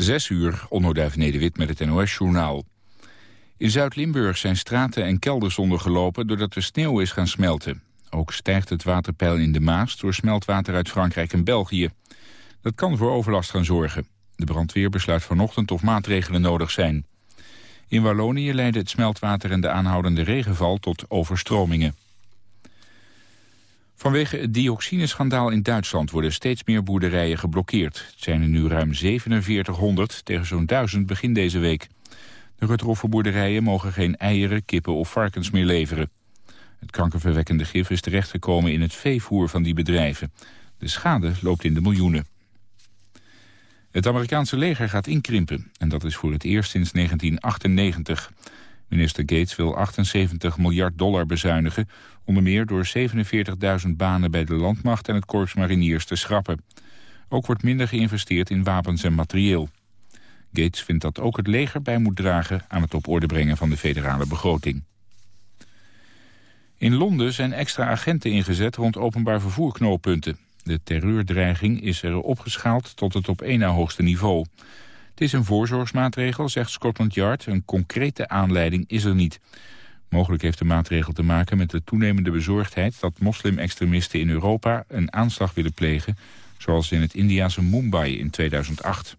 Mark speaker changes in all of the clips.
Speaker 1: Zes uur, Onnoduif Nederwit met het NOS-journaal. In Zuid-Limburg zijn straten en kelders ondergelopen doordat de sneeuw is gaan smelten. Ook stijgt het waterpeil in de Maas door smeltwater uit Frankrijk en België. Dat kan voor overlast gaan zorgen. De brandweer besluit vanochtend of maatregelen nodig zijn. In Wallonië leiden het smeltwater en de aanhoudende regenval tot overstromingen. Vanwege het dioxineschandaal in Duitsland worden steeds meer boerderijen geblokkeerd. Het zijn er nu ruim 4700 tegen zo'n 1000 begin deze week. De getroffen boerderijen mogen geen eieren, kippen of varkens meer leveren. Het kankerverwekkende gif is terechtgekomen in het veevoer van die bedrijven. De schade loopt in de miljoenen. Het Amerikaanse leger gaat inkrimpen en dat is voor het eerst sinds 1998. Minister Gates wil 78 miljard dollar bezuinigen... onder meer door 47.000 banen bij de landmacht en het korps mariniers te schrappen. Ook wordt minder geïnvesteerd in wapens en materieel. Gates vindt dat ook het leger bij moet dragen aan het op orde brengen van de federale begroting. In Londen zijn extra agenten ingezet rond openbaar vervoerknooppunten. De terreurdreiging is er opgeschaald tot het op één na hoogste niveau. Het is een voorzorgsmaatregel, zegt Scotland Yard. Een concrete aanleiding is er niet. Mogelijk heeft de maatregel te maken met de toenemende bezorgdheid... dat moslim-extremisten in Europa een aanslag willen plegen... zoals in het Indiase Mumbai in 2008.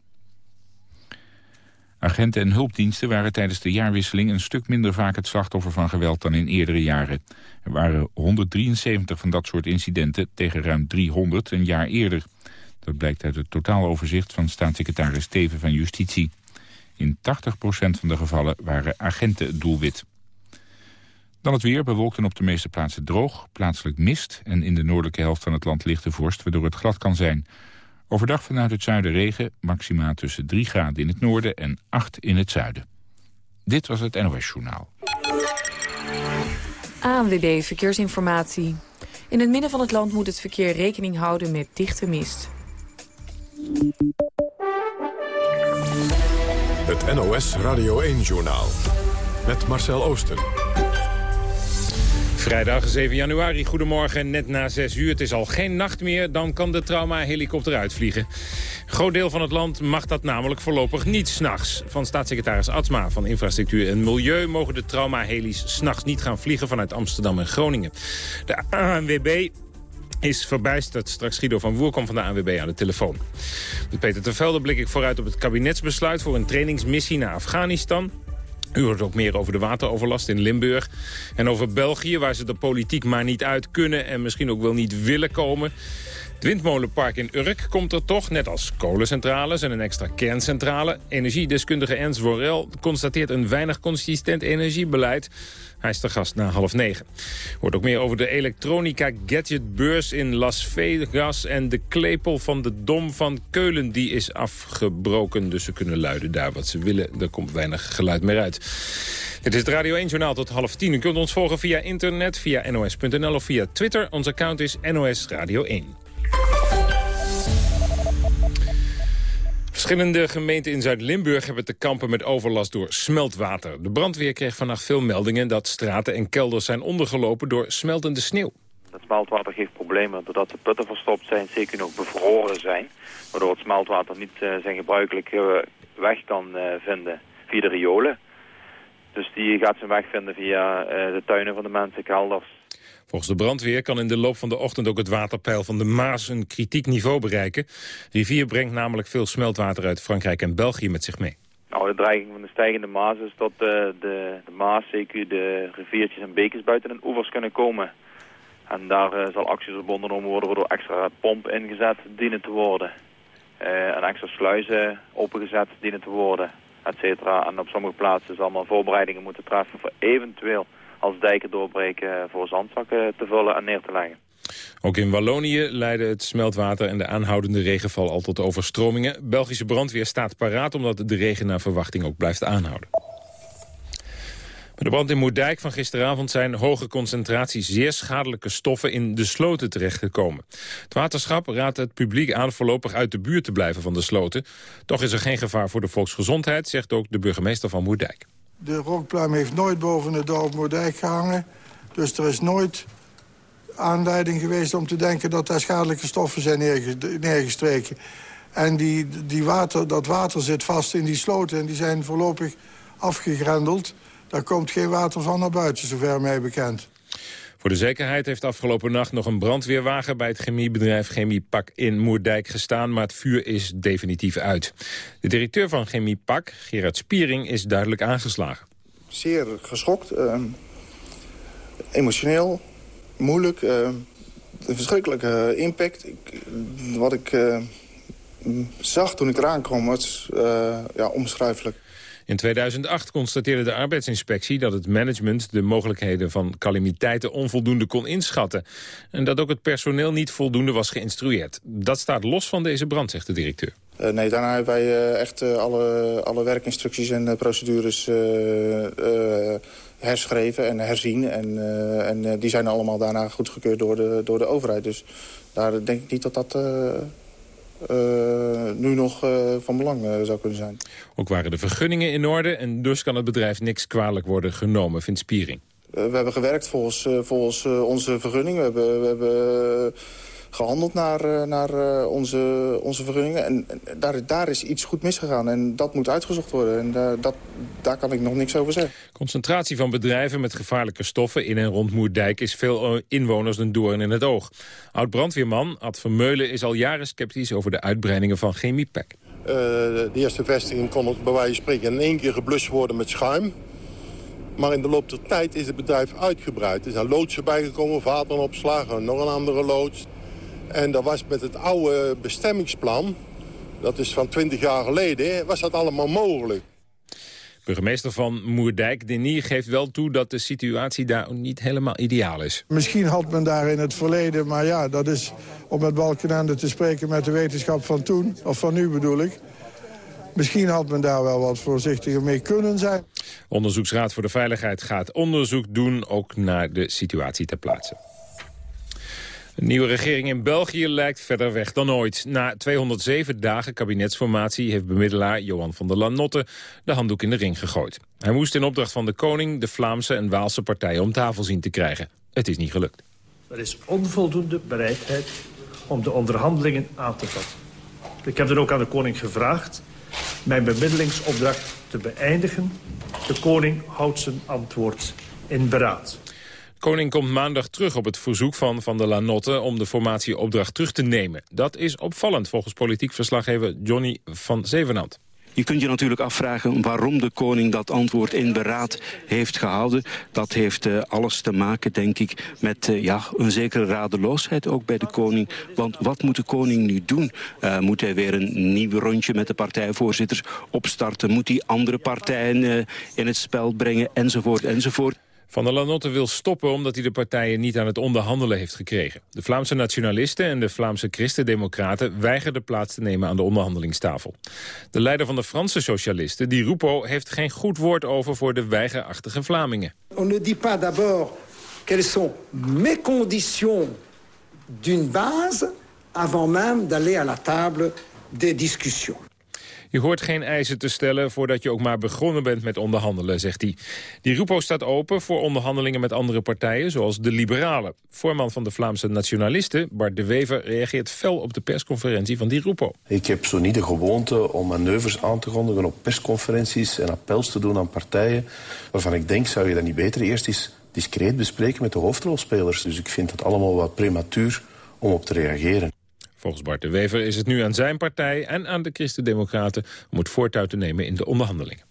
Speaker 1: Agenten en hulpdiensten waren tijdens de jaarwisseling... een stuk minder vaak het slachtoffer van geweld dan in eerdere jaren. Er waren 173 van dat soort incidenten tegen ruim 300 een jaar eerder. Dat blijkt uit het totaaloverzicht van staatssecretaris Steven van Justitie. In 80% van de gevallen waren agenten doelwit. Dan het weer, bewolkt en op de meeste plaatsen droog, plaatselijk mist... en in de noordelijke helft van het land lichte vorst, waardoor het glad kan zijn. Overdag vanuit het zuiden regen, maxima tussen 3 graden in het noorden en 8 in het zuiden. Dit was het NOS Journaal.
Speaker 2: ANWB Verkeersinformatie. In het midden van het land moet het verkeer rekening houden met dichte mist.
Speaker 3: Het NOS Radio 1-journaal. Met Marcel Oosten.
Speaker 4: Vrijdag 7 januari, goedemorgen, net na 6 uur. Het is al geen nacht meer, dan kan de trauma-helikopter uitvliegen. Een groot deel van het land mag dat namelijk voorlopig niet s'nachts. Van staatssecretaris Atsma van Infrastructuur en Milieu... mogen de trauma-heli's s'nachts niet gaan vliegen vanuit Amsterdam en Groningen. De ANWB is verbijsterd. Straks Guido van Woer komt van de ANWB aan de telefoon. Met Peter Tervelde blik ik vooruit op het kabinetsbesluit... voor een trainingsmissie naar Afghanistan. U hoort ook meer over de wateroverlast in Limburg. En over België, waar ze de politiek maar niet uit kunnen... en misschien ook wel niet willen komen. Het windmolenpark in Urk komt er toch, net als kolencentrales en een extra kerncentrale. Energiedeskundige Ernst Worrel constateert een weinig consistent energiebeleid. Hij is de gast na half negen. Hoort ook meer over de elektronica gadgetbeurs in Las Vegas... en de klepel van de Dom van Keulen, die is afgebroken. Dus ze kunnen luiden daar wat ze willen. Er komt weinig geluid meer uit. Dit is het Radio 1 Journaal tot half tien. U kunt ons volgen via internet, via nos.nl of via Twitter. Ons account is NOS Radio 1. Verschillende gemeenten in Zuid-Limburg hebben te kampen met overlast door smeltwater. De brandweer kreeg vannacht veel meldingen dat straten en kelders zijn ondergelopen door smeltende sneeuw.
Speaker 5: Het smeltwater geeft problemen doordat de putten verstopt zijn, zeker nog bevroren zijn. Waardoor het smeltwater niet uh, zijn gebruikelijke weg kan uh, vinden via de riolen. Dus die gaat zijn weg vinden via de tuinen van de mensen, kelders,
Speaker 4: Volgens de brandweer kan in de loop van de ochtend ook het waterpeil van de Maas een kritiek niveau bereiken. De rivier brengt namelijk veel smeltwater uit Frankrijk en België met zich mee.
Speaker 5: Nou, de dreiging van de stijgende Maas is dat de, de, de Maas, zeker de riviertjes en bekers buiten de oevers kunnen komen. En daar uh, zal acties op ondernomen worden waardoor extra pompen ingezet dienen te worden. Uh, en extra sluizen opengezet dienen te worden, et cetera. En op sommige plaatsen zal allemaal voorbereidingen moeten treffen voor eventueel als dijken doorbreken voor zandzakken te vullen en neer te leggen.
Speaker 4: Ook in Wallonië leidde het smeltwater en de aanhoudende regenval al tot overstromingen. Belgische brandweer staat paraat omdat de regen naar verwachting ook blijft aanhouden. Bij de brand in Moerdijk van gisteravond zijn hoge concentraties zeer schadelijke stoffen in de sloten terechtgekomen. Het waterschap raadt het publiek aan voorlopig uit de buurt te blijven van de sloten. Toch is er geen gevaar voor de volksgezondheid, zegt ook de burgemeester van Moerdijk.
Speaker 6: De rookpluim heeft nooit boven het dorp Moerdijk gehangen. Dus er is nooit aanleiding geweest om te denken dat daar schadelijke stoffen zijn neergestreken. En die, die water, dat water zit vast in die sloten en die zijn voorlopig afgegrendeld. Daar komt geen water van naar buiten, zover mij bekend.
Speaker 4: Voor de zekerheid heeft afgelopen nacht nog een brandweerwagen... bij het chemiebedrijf Chemiepak in Moerdijk gestaan... maar het vuur is definitief uit. De directeur van Chemiepak, Gerard Spiering, is duidelijk aangeslagen.
Speaker 7: Zeer geschokt, uh, emotioneel, moeilijk, uh, een verschrikkelijke impact. Ik, wat ik uh, zag toen ik eraan kwam was ja, onbeschrijfelijk.
Speaker 4: In 2008 constateerde de arbeidsinspectie dat het management de mogelijkheden van calamiteiten onvoldoende kon inschatten. En dat ook het personeel niet voldoende was geïnstrueerd. Dat staat los van deze brand, zegt de directeur.
Speaker 7: Uh, nee, daarna hebben wij uh, echt uh, alle, alle werkinstructies en procedures herschreven en herzien. En, en die zijn allemaal daarna goedgekeurd door de, door de overheid. Dus daar denk ik niet dat dat nu nog uh, van belang uh, zou kunnen zijn.
Speaker 4: Ook waren de vergunningen in orde en dus kan het bedrijf niks kwalijk worden genomen, vindt Spiering.
Speaker 7: we hebben gewerkt volgens, volgens onze vergunning. We hebben, we hebben gehandeld naar, eh, naar eh, onze, onze vergunningen. En daar, daar is iets goed misgegaan en dat moet uitgezocht worden. En uh, dat, daar kan ik nog niks over zeggen.
Speaker 4: Concentratie van bedrijven met gevaarlijke stoffen in en rond Moerdijk... is veel inwoners een doorn in het oog. Oud-brandweerman Ad Vermeulen is al jaren sceptisch... over de uitbreidingen van Chemiepak.
Speaker 8: Uh, de eerste vestiging kon het bij wijze van spreken in één keer geblust worden met schuim. Maar in de loop der tijd is het bedrijf uitgebreid. Er zijn loodsen bijgekomen, vatenopslagen, nog een andere loods. En dat was met het oude bestemmingsplan, dat is van 20 jaar geleden, was dat allemaal mogelijk.
Speaker 4: Burgemeester van Moerdijk, Denier, geeft wel toe dat de situatie daar niet helemaal ideaal is.
Speaker 6: Misschien had men daar in het verleden, maar ja, dat is om met Balkenende te spreken met de wetenschap van toen, of van nu bedoel ik. Misschien had men daar wel wat voorzichtiger mee kunnen zijn.
Speaker 4: Onderzoeksraad voor de Veiligheid gaat onderzoek doen, ook naar de situatie ter plaatse. De nieuwe regering in België lijkt verder weg dan ooit. Na 207 dagen kabinetsformatie heeft bemiddelaar Johan van der Lanotte de handdoek in de ring gegooid. Hij moest in opdracht van de koning de Vlaamse en Waalse partijen om tafel zien te krijgen. Het is niet gelukt.
Speaker 9: Er is onvoldoende bereidheid om de onderhandelingen aan te vatten. Ik heb dan ook aan de koning gevraagd mijn bemiddelingsopdracht te beëindigen. De koning houdt zijn antwoord in beraad.
Speaker 4: Koning komt maandag terug op het verzoek van Van der Lanotte... om de formatieopdracht terug te nemen. Dat is opvallend volgens politiek verslaggever Johnny van Zevenand.
Speaker 10: Je kunt je natuurlijk afvragen waarom de koning dat antwoord in beraad heeft gehouden. Dat heeft uh, alles te maken, denk ik, met uh, ja, een zekere radeloosheid ook bij de koning. Want wat moet de koning nu doen? Uh, moet hij weer een nieuw rondje met de partijvoorzitters opstarten? Moet hij andere partijen in het spel brengen? Enzovoort, enzovoort.
Speaker 4: Van der Lanotte wil stoppen omdat hij de partijen niet aan het onderhandelen heeft gekregen. De Vlaamse nationalisten en de Vlaamse christendemocraten weigerden plaats te nemen aan de onderhandelingstafel. De leider van de Franse socialisten, Di Rupo, heeft geen goed woord over voor de weigerachtige Vlamingen.
Speaker 11: On ne dit pas d'abord quelles sont mes conditions d'une base avant même d'aller à la table des discussions.
Speaker 4: Je hoort geen eisen te stellen voordat je ook maar begonnen bent met onderhandelen, zegt hij. Die Rupo staat open voor onderhandelingen met andere partijen, zoals de Liberalen. Voorman van de Vlaamse Nationalisten, Bart de Wever, reageert fel op de persconferentie van die Rupo.
Speaker 12: Ik heb zo niet de gewoonte om manoeuvres aan te kondigen op persconferenties en appels te doen aan partijen, waarvan ik denk, zou je dat niet beter eerst eens discreet bespreken met de hoofdrolspelers. Dus ik vind het allemaal wat prematuur om op te reageren.
Speaker 4: Volgens Bart de Wever is het nu aan zijn partij en aan de Christen-Democraten... om het voortouw te nemen in de onderhandelingen.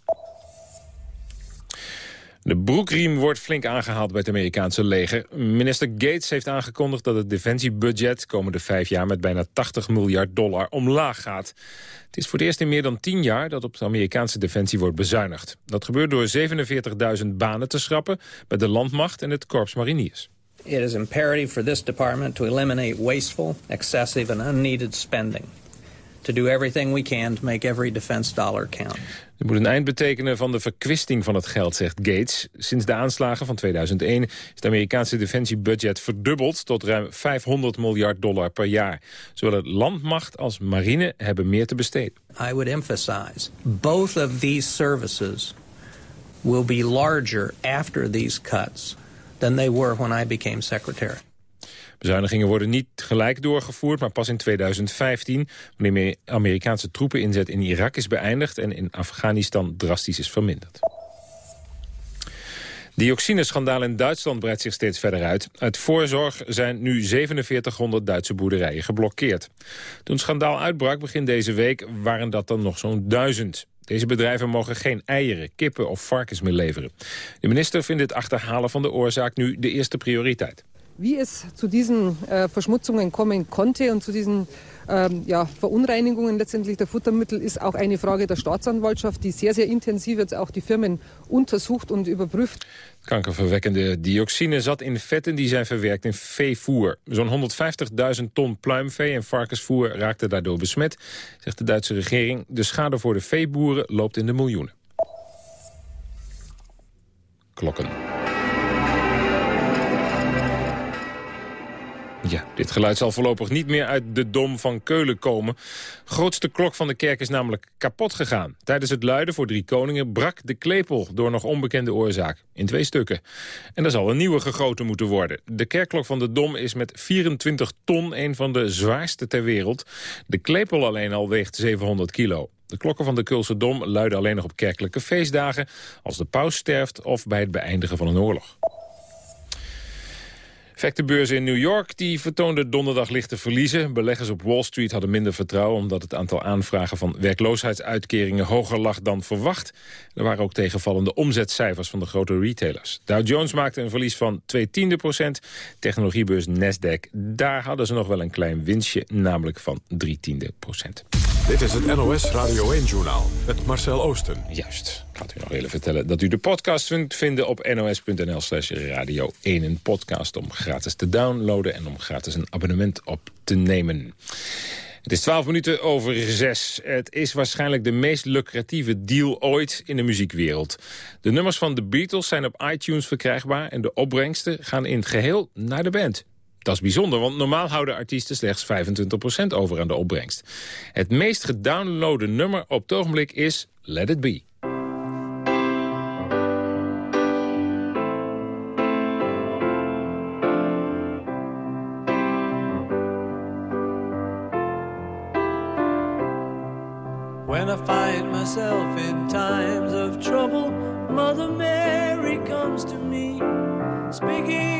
Speaker 4: De broekriem wordt flink aangehaald bij het Amerikaanse leger. Minister Gates heeft aangekondigd dat het defensiebudget... komende vijf jaar met bijna 80 miljard dollar omlaag gaat. Het is voor het eerst in meer dan tien jaar dat op de Amerikaanse defensie wordt bezuinigd. Dat gebeurt door 47.000 banen te schrappen... bij de landmacht en het korps mariniers.
Speaker 13: It is imperative for this department to eliminate wasteful, excessive and unneeded spending. To do everything we can to make every defense dollar count.
Speaker 4: Het moet een eind betekenen van de verkwisting van het geld, zegt Gates. Sinds de aanslagen van 2001 is het Amerikaanse defensiebudget verdubbeld tot ruim 500 miljard dollar per jaar. Zowel het landmacht als marine hebben meer te besteden.
Speaker 13: I would emphasize, both of these services will be larger after these cuts than they were when I became secretary.
Speaker 4: Bezuinigingen worden niet gelijk doorgevoerd, maar pas in 2015... wanneer Amerikaanse troepeninzet in Irak is beëindigd... en in Afghanistan drastisch is verminderd. Dioxineschandaal in Duitsland breidt zich steeds verder uit. Uit voorzorg zijn nu 4700 Duitse boerderijen geblokkeerd. Toen het schandaal uitbrak begin deze week waren dat dan nog zo'n duizend. Deze bedrijven mogen geen eieren, kippen of varkens meer leveren. De minister vindt het achterhalen van de oorzaak nu de eerste prioriteit.
Speaker 14: Wie es zu diesen äh, Verschmutzungen kommen konnte und zu diesen ähm, ja, Verunreinigungen letztendlich der Futtermittel ist auch eine Frage der Staatsanwaltschaft, die sehr, sehr intensiv jetzt auch die Firmen untersucht und überprüft.
Speaker 4: Kankerverwekkende dioxine zat in vetten die zijn verwerkt in veevoer. Zo'n 150.000 ton pluimvee en varkensvoer raakte daardoor besmet, zegt de Duitse regering. De schade voor de veeboeren loopt in de miljoenen. Klokken. Ja, dit geluid zal voorlopig niet meer uit de Dom van Keulen komen. Grootste klok van de kerk is namelijk kapot gegaan. Tijdens het luiden voor drie koningen brak de klepel door nog onbekende oorzaak. In twee stukken. En er zal een nieuwe gegoten moeten worden. De kerkklok van de Dom is met 24 ton een van de zwaarste ter wereld. De klepel alleen al weegt 700 kilo. De klokken van de Keulse Dom luiden alleen nog op kerkelijke feestdagen... als de paus sterft of bij het beëindigen van een oorlog. Effectenbeurzen in New York die vertoonden donderdag lichte verliezen. Beleggers op Wall Street hadden minder vertrouwen... omdat het aantal aanvragen van werkloosheidsuitkeringen hoger lag dan verwacht. Er waren ook tegenvallende omzetcijfers van de grote retailers. Dow Jones maakte een verlies van 2 tiende procent. Technologiebeurs Nasdaq, daar hadden ze nog wel een klein winstje... namelijk van 3 tiende procent.
Speaker 3: Dit is het NOS Radio 1-journaal met Marcel Oosten.
Speaker 4: Juist. Ik had u nog willen vertellen dat u de podcast kunt vinden op nos.nl slash radio 1. Een podcast om gratis te downloaden en om gratis een abonnement op te nemen. Het is 12 minuten over 6. Het is waarschijnlijk de meest lucratieve deal ooit in de muziekwereld. De nummers van de Beatles zijn op iTunes verkrijgbaar... en de opbrengsten gaan in het geheel naar de band. Dat is bijzonder, want normaal houden artiesten slechts 25% over aan de opbrengst. Het meest gedownloade nummer op het ogenblik is Let It Be.
Speaker 15: When I find myself in times of trouble, Mother Mary comes to me, speaking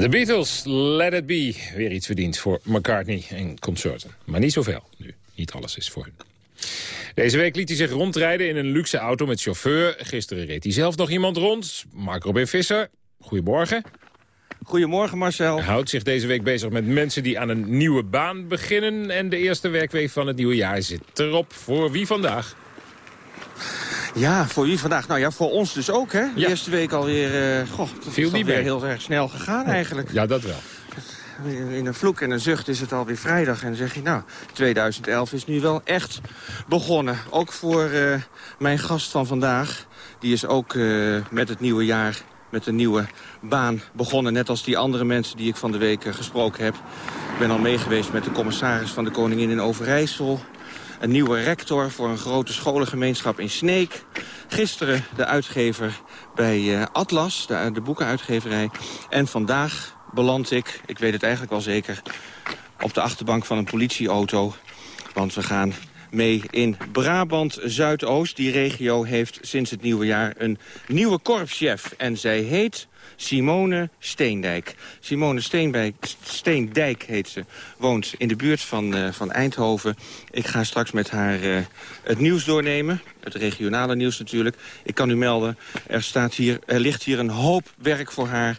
Speaker 4: De Beatles, Let It Be. Weer iets verdiend voor McCartney en consorten. Maar niet zoveel nu. Niet alles is voor hun. Deze week liet hij zich rondrijden in een luxe auto met chauffeur. Gisteren reed hij zelf nog iemand rond. Mark Robin Visser, goedemorgen.
Speaker 16: Goedemorgen Marcel.
Speaker 4: Hij houdt zich deze week bezig met mensen die aan een nieuwe baan beginnen. En de eerste werkweek van het nieuwe jaar zit erop. Voor wie vandaag?
Speaker 16: Ja, voor wie vandaag? Nou ja, voor ons dus ook, hè? De
Speaker 4: Ja.
Speaker 16: eerste week alweer... eh goh, dat
Speaker 4: Viel
Speaker 16: is
Speaker 4: niet mee.
Speaker 16: heel erg snel gegaan eigenlijk.
Speaker 4: Ja, dat wel.
Speaker 16: In een vloek en een zucht is het alweer vrijdag. En dan zeg je, nou, 2011 is nu wel echt begonnen. Ook voor eh, mijn gast van vandaag. Die is ook eh, met het nieuwe jaar met een nieuwe baan begonnen. Net als die andere mensen die ik van de week gesproken heb. Ik ben al meegeweest met de commissaris van de Koningin in Overijssel. Een nieuwe rector voor een grote scholengemeenschap in Sneek. Gisteren de uitgever bij eh, Atlas, de, de boekenuitgeverij. En vandaag beland ik, ik weet het eigenlijk wel zeker... op de achterbank van een politieauto. Want we gaan mee in Brabant Zuidoost. Die regio heeft sinds het nieuwe jaar een nieuwe korpschef. En zij heet Simone Steendijk. Simone Steendijk, Steendijk heet ze. Woont in de buurt van, eh, van Eindhoven. Ik ga straks met haar eh, het nieuws doornemen. Het regionale nieuws natuurlijk. Ik kan u melden, er, staat hier, er ligt hier een hoop werk voor haar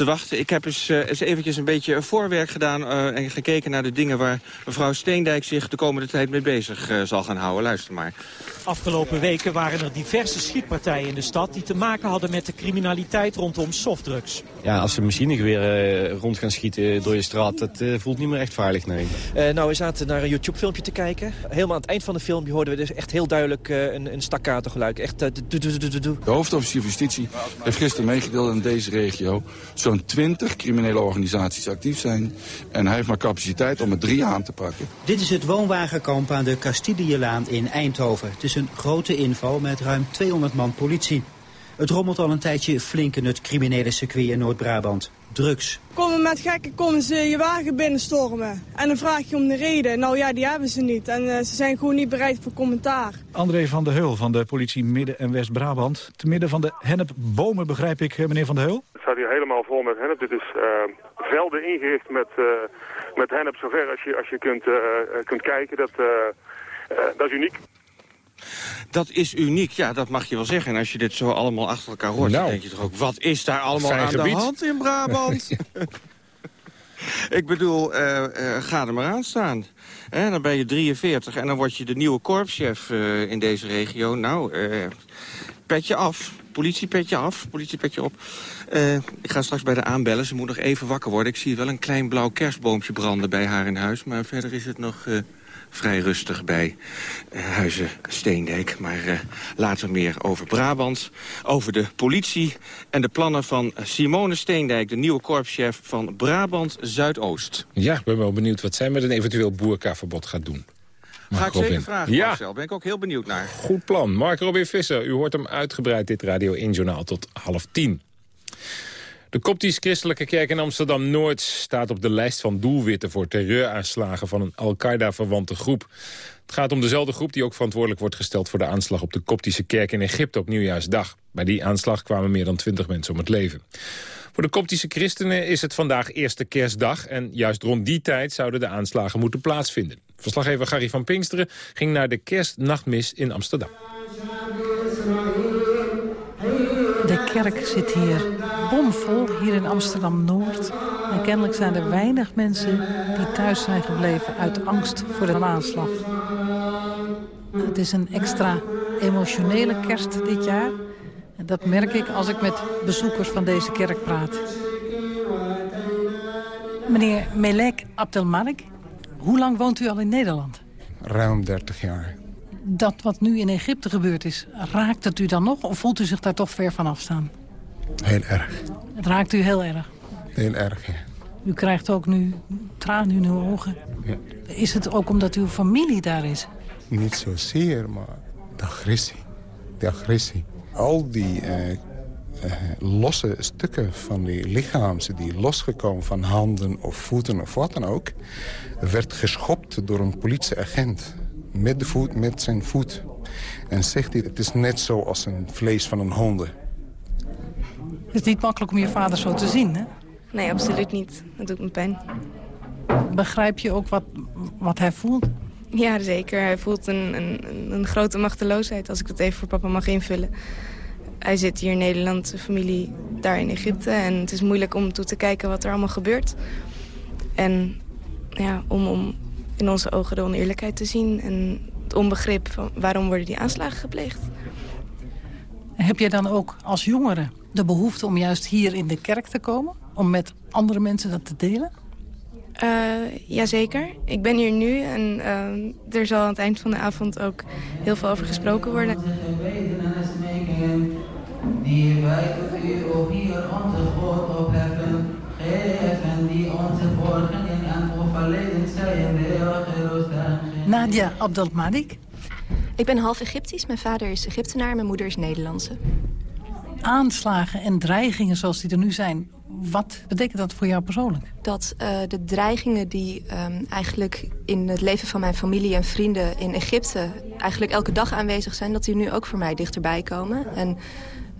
Speaker 16: te wachten. Ik heb eens, eh, eens eventjes een beetje voorwerk gedaan... eh, en gekeken naar de dingen waar mevrouw Steendijk zich de komende tijd mee bezig eh, zal gaan houden. Luister maar.
Speaker 17: Afgelopen weken waren er diverse schietpartijen in de stad... die te maken hadden met de criminaliteit rondom softdrugs.
Speaker 18: Ja, als ze machinegeweer eh rond gaan schieten door je straat, dat eh, voelt niet meer echt veilig, nee.
Speaker 19: Eh, nou, we zaten naar een YouTube-filmpje te kijken. Helemaal aan het eind van de film hoorden we dus echt heel duidelijk eh, een, een. Echt... doe, doe, doe, doe.
Speaker 20: De hoofdofficier van Justitie heeft gisteren meegedeeld dat in deze regio zo'n 20 criminele organisaties actief zijn. En hij heeft maar capaciteit om er drie aan te pakken.
Speaker 21: Dit is het woonwagenkamp aan de Castillelaan in Eindhoven. Het is een grote inval met ruim 200 man politie. Het rommelt al een tijdje flink in het criminele circuit in Noord-Brabant. Drugs.
Speaker 22: Komen met gekken, komen ze je wagen binnenstormen. En dan vraag je om de reden. Nou ja, die hebben ze niet. En eh, ze zijn gewoon niet bereid voor commentaar.
Speaker 23: André van der Heul van de politie Midden- en West-Brabant. Te midden van de hennepbomen begrijp ik, eh, meneer van der Heul?
Speaker 24: Het staat hier helemaal vol met hennep. Dit is eh, velden ingericht met, eh, met hennep zover als je, als je kunt, kunt kijken. Dat, dat is uniek.
Speaker 16: Dat is uniek, ja, dat mag je wel zeggen. En als je dit zo allemaal achter elkaar hoort, dan
Speaker 4: Nou.
Speaker 16: denk je toch ook... wat is daar allemaal aan
Speaker 4: gebied.
Speaker 16: de hand in Brabant? Ik bedoel, eh, eh, ga er maar aan staan. Dan ben je 43 en dan word je de nieuwe korpschef eh, in deze regio. Nou, eh, petje af. Politiepetje af, politiepetje op. Ik ga straks bij de aanbellen. Ze moet nog even wakker worden. Ik zie wel een klein blauw kerstboompje branden bij haar in huis. Maar verder is het nog vrij rustig bij eh, Huizen Steendijk. Maar eh, later meer over Brabant, over de politie... en de plannen van Simone Steendijk, de nieuwe korpschef van Brabant Zuidoost.
Speaker 4: Ja, ik ben wel benieuwd wat zij met een eventueel boerkaverbod gaat doen.
Speaker 16: Ga ik zeker vragen,
Speaker 4: Ja.
Speaker 16: Marcel. Ben ik ook heel benieuwd naar.
Speaker 4: Goed plan. Mark Robin Visser, u hoort hem uitgebreid dit Radio 1 Journaal tot half tien. De Koptisch-Christelijke Kerk in Amsterdam-Noord staat op de lijst van doelwitten voor terreuraanslagen van een Al-Qaeda-verwante groep. Het gaat om dezelfde groep die ook verantwoordelijk wordt gesteld voor de aanslag op de Koptische Kerk in Egypte op Nieuwjaarsdag. Bij die aanslag kwamen meer dan twintig mensen om het leven. Voor de Koptische christenen is het vandaag eerste kerstdag en juist rond die tijd zouden de aanslagen moeten plaatsvinden. Verslaggever Gary van Pinksteren ging naar de kerstnachtmis in Amsterdam.
Speaker 25: De kerk zit hier bomvol, hier in Amsterdam-Noord. En kennelijk zijn er weinig mensen die thuis zijn gebleven uit angst voor de aanslag. Het is een extra emotionele kerst dit jaar. En dat merk ik als ik met bezoekers van deze kerk praat. Meneer Melek Abdelmalik, hoe lang woont u al in Nederland?
Speaker 26: Ruim 30 jaar.
Speaker 25: Dat wat nu in Egypte gebeurd is, raakt het u dan nog? Of voelt u zich daar toch ver van afstaan?
Speaker 26: Heel erg.
Speaker 25: Het raakt u heel erg.
Speaker 26: Heel erg, ja.
Speaker 25: U krijgt ook nu tranen in uw ogen.
Speaker 26: Ja.
Speaker 25: Is het ook omdat uw familie daar is?
Speaker 26: Niet zozeer, maar de agressie. De agressie. Al die eh, eh, losse stukken van die lichaams... die losgekomen van handen of voeten of wat dan ook... werd geschopt door een politieagent. Met, de voet, met zijn voet. En zegt hij, het is net zo als een vlees van een honden.
Speaker 25: Het is niet makkelijk om je vader zo te zien, hè?
Speaker 27: Nee, absoluut niet. Dat doet me pijn.
Speaker 25: Begrijp je ook wat, wat hij voelt?
Speaker 27: Ja, zeker. Hij voelt een, een, een grote machteloosheid, als ik dat even voor papa mag invullen. Hij zit hier in Nederland, zijn familie daar in Egypte. En het is moeilijk om toe te kijken wat er allemaal gebeurt. En ja, om, om in onze ogen de oneerlijkheid te zien. En het onbegrip van waarom worden die aanslagen gepleegd.
Speaker 25: Heb jij dan ook als jongere de behoefte om juist hier in de kerk te komen? Om met andere mensen dat te delen?
Speaker 27: Uh, jazeker. Ik ben hier nu en uh, er zal aan het eind van de avond ook heel veel over gesproken worden. Die wij u ook hier onze God opheffen, geven die onze en overleden zijn,
Speaker 25: Nadia Abdelmadik.
Speaker 28: Ik ben half Egyptisch. Mijn vader is Egyptenaar, mijn moeder is Nederlandse.
Speaker 25: Aanslagen en dreigingen zoals die er nu zijn, wat betekent dat voor jou persoonlijk?
Speaker 28: Dat uh, de dreigingen die um, eigenlijk in het leven van mijn familie en vrienden in Egypte... eigenlijk elke dag aanwezig zijn, dat die nu ook voor mij dichterbij komen. En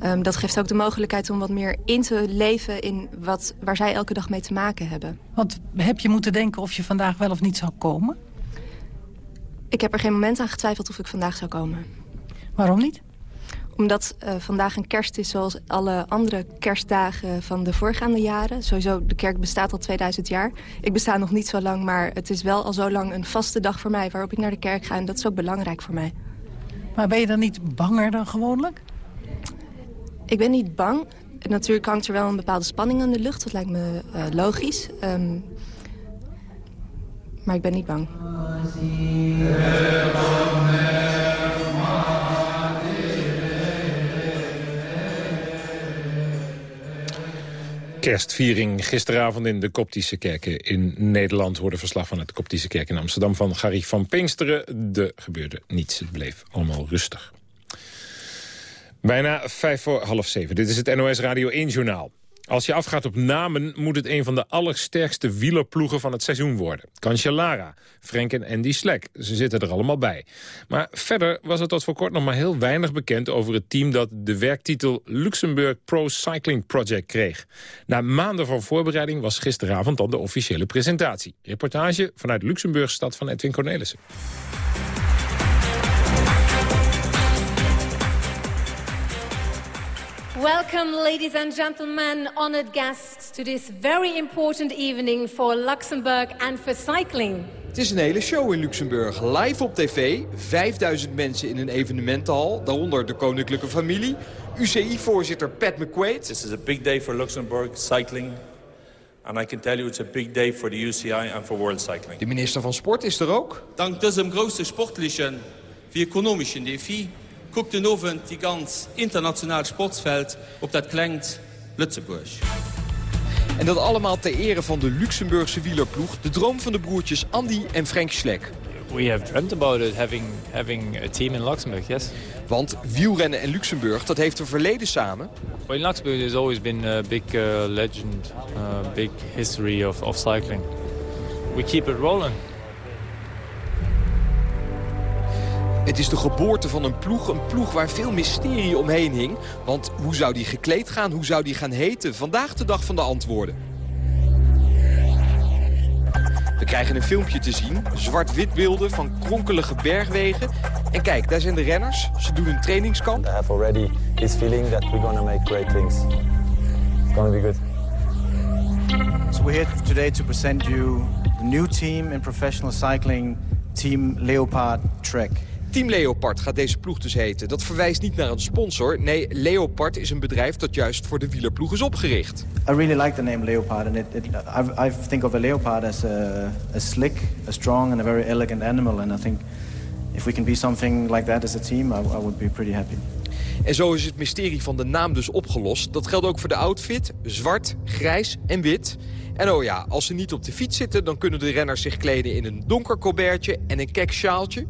Speaker 28: um, dat geeft ook de mogelijkheid om wat meer in te leven... in wat, waar zij elke dag mee te maken hebben.
Speaker 25: Want heb je moeten denken of je vandaag wel of niet zou komen?
Speaker 28: Ik heb er geen moment aan getwijfeld of ik vandaag zou komen.
Speaker 25: Waarom niet?
Speaker 28: Omdat uh, vandaag een kerst is zoals alle andere kerstdagen van de voorgaande jaren. Sowieso, de kerk bestaat al 2000 jaar. Ik besta nog niet zo lang, maar het is wel al zo lang een vaste dag voor mij... waarop ik naar de kerk ga en dat is ook belangrijk voor mij.
Speaker 25: Maar ben je dan niet banger dan gewoonlijk?
Speaker 28: Ik ben niet bang. Natuurlijk hangt er wel een bepaalde spanning aan de lucht. Dat lijkt me uh, logisch. Um, maar ik ben niet bang.
Speaker 4: Kerstviering gisteravond in de Koptische kerken in Nederland... hoorde verslag vanuit de Koptische kerk in Amsterdam van Gary van Pinksteren. Er gebeurde niets, het bleef allemaal rustig. Bijna vijf voor half zeven. Dit is het NOS Radio 1-journaal. Als je afgaat op namen moet het een van de allersterkste wielerploegen van het seizoen worden. Cancellara, Frank en Andy Slek, ze zitten er allemaal bij. Maar verder was het tot voor kort nog maar heel weinig bekend over het team dat de werktitel Luxemburg Pro Cycling Project kreeg. Na maanden van voorbereiding was gisteravond dan de officiële presentatie. Reportage vanuit Luxemburg stad van Edwin Cornelissen.
Speaker 29: Welcome, ladies and gentlemen, honored guests, to this very important evening for Luxembourg and for cycling.
Speaker 30: Het is een hele show in Luxemburg. Live op tv, 5000 mensen in een evenementenhal, daaronder de koninklijke familie. UCI-voorzitter Pat McQuaid.
Speaker 31: This is a big day for Luxembourg cycling. And I can tell you it's a big day for the UCI and for world cycling.
Speaker 30: De minister van Sport is er ook.
Speaker 31: Dank diesem großen sportlichen wie ökonomischen Defi guckt den Oven die ganz internationaal sportsveld op dat klinkt Lutzeburg.
Speaker 30: En dat allemaal ter ere van de Luxemburgse wielerploeg. De droom van de broertjes Andy en Frank Schleck.
Speaker 32: We have dreamt about it, having, having a team in Luxembourg, yes.
Speaker 30: Want wielrennen en Luxemburg, dat heeft een verleden samen.
Speaker 32: Well, in Luxembourg there's always been a big uh, legend, uh, big history of, of cycling. We keep it rolling.
Speaker 30: Het is de geboorte van een ploeg, een ploeg waar veel mysterie omheen hing. Want hoe zou die gekleed gaan, hoe zou die gaan heten? Vandaag de dag van de antwoorden. We krijgen een filmpje te zien, zwart-wit beelden van kronkelige bergwegen. En kijk, daar zijn de renners. Ze doen een trainingskamp.
Speaker 33: I have already
Speaker 34: his feeling that we're gonna make great things. It's gonna be good.
Speaker 20: So we're here today to present you the new team in professional cycling, Team Leopard Trek.
Speaker 30: Team Leopard gaat deze ploeg dus heten. Dat verwijst niet naar een sponsor. Nee, Leopard is een bedrijf dat juist voor de wielerploeg is opgericht.
Speaker 20: I really like the name Leopard, and it, it, I, I think of a leopard as a, a slick, a strong, and a very elegant animal. And I think if we can be something like that as a team, I, I would be pretty happy.
Speaker 30: En zo is het mysterie van de naam dus opgelost. Dat geldt ook voor de outfit. Zwart, grijs en wit. En oh ja, als ze niet op de fiets zitten... dan kunnen de renners zich kleden in een donker colbertje en een kek sjaaltje.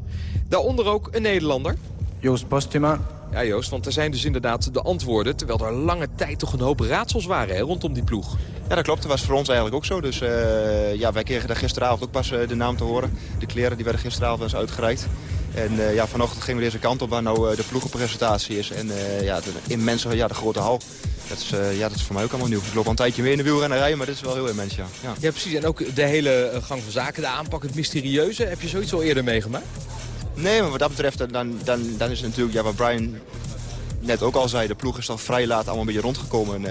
Speaker 30: Daaronder ook een Nederlander.
Speaker 20: Joost Postuma.
Speaker 30: Ja, Joost, want er zijn dus inderdaad de antwoorden... terwijl er lange tijd toch een hoop raadsels waren hè, rondom die ploeg.
Speaker 35: Ja, dat klopt. Dat was voor ons eigenlijk ook zo. Dus uh, ja, wij kregen daar gisteravond ook pas uh, de naam te horen. De kleren die werden gisteravond eens uitgereikt. En uh, ja, vanochtend gingen we deze kant op waar nou de ploegenpresentatie is. En ja, de immense, ja, de grote hal. Dat is, ja, dat is voor mij ook allemaal nieuw. Ik loop al een tijdje meer in de wielrennerij, maar dit is wel heel immens, ja.
Speaker 30: ja. Ja, precies. En ook de hele gang van zaken, de aanpak, het mysterieuze. Heb je zoiets al eerder meegemaakt?
Speaker 35: Nee, maar wat dat betreft, dan, dan, dan is het natuurlijk, ja, wat Brian net ook al zei, de ploeg is al vrij laat allemaal een beetje rondgekomen. Uh,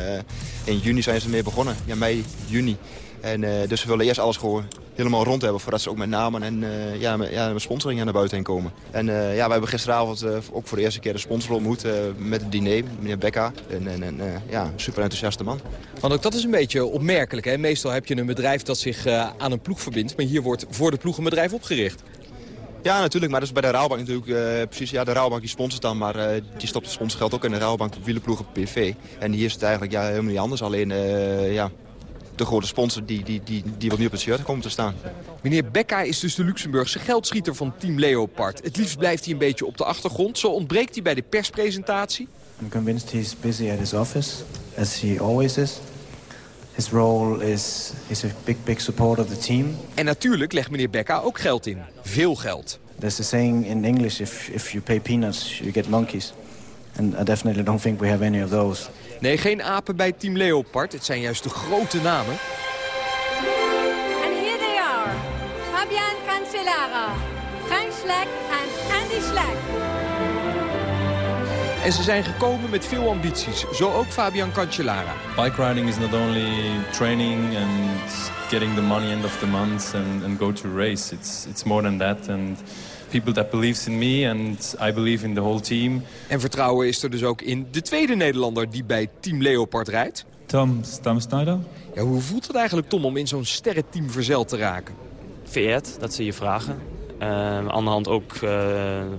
Speaker 35: in juni zijn ze ermee begonnen, ja, mei, juni. En, uh, dus we willen eerst alles gewoon helemaal rond hebben... voordat ze ook met namen en uh, ja, met, ja, met sponsoring naar buiten heen komen. En ja, we hebben gisteravond ook voor de eerste keer de sponsor ontmoet... met het diner, meneer Becca. En, en, ja, een super enthousiaste man.
Speaker 30: Want ook dat is een beetje opmerkelijk. Hè? Meestal heb je een bedrijf dat zich aan een ploeg verbindt... maar hier wordt voor de ploeg een bedrijf opgericht.
Speaker 35: Ja, natuurlijk. Maar dat is bij de Rabobank natuurlijk uh, precies. Ja, de Rabobank die sponsort dan, maar uh, die stopt het sponsorgeld ook in de Rabobank wielenploeg op PV. En hier is het eigenlijk ja, helemaal niet anders. Alleen uh, ja, de grote sponsor die, die, die, die wat nu op het shirt komt te staan.
Speaker 30: Meneer Becca is dus de Luxemburgse geldschieter van Team Leopard. Het liefst blijft hij een beetje op de achtergrond. Zo ontbreekt hij bij de perspresentatie.
Speaker 20: I'm convinced he's busy at his office, as he always is. His role is, is a big, big support of the team.
Speaker 30: En natuurlijk legt meneer Becca ook geld in. Veel geld.
Speaker 20: There's a saying in English, if, if you pay peanuts, you get monkeys. And I definitely don't think we have any of those.
Speaker 30: Nee, geen apen bij Team Leopard. Het zijn juist de grote namen.
Speaker 29: And here they are. Fabian Cancellara, Frank Schleck en Andy Schleck.
Speaker 30: En ze zijn gekomen met veel ambities. Zo ook Fabian Cancellara.
Speaker 36: Bike riding is not only training and getting the money end of the month and, and go to race. It's, it's more than that. And people that believes in me and I believe in the whole team.
Speaker 30: En vertrouwen is er dus ook in de tweede Nederlander die bij Team Leopard rijdt.
Speaker 36: Tom, Tom Snyder.
Speaker 30: Ja, hoe voelt het eigenlijk, Tom, om in zo'n sterrenteam verzeld te raken?
Speaker 37: Vereerd dat ze je vragen. Uh, aan de hand ook uh,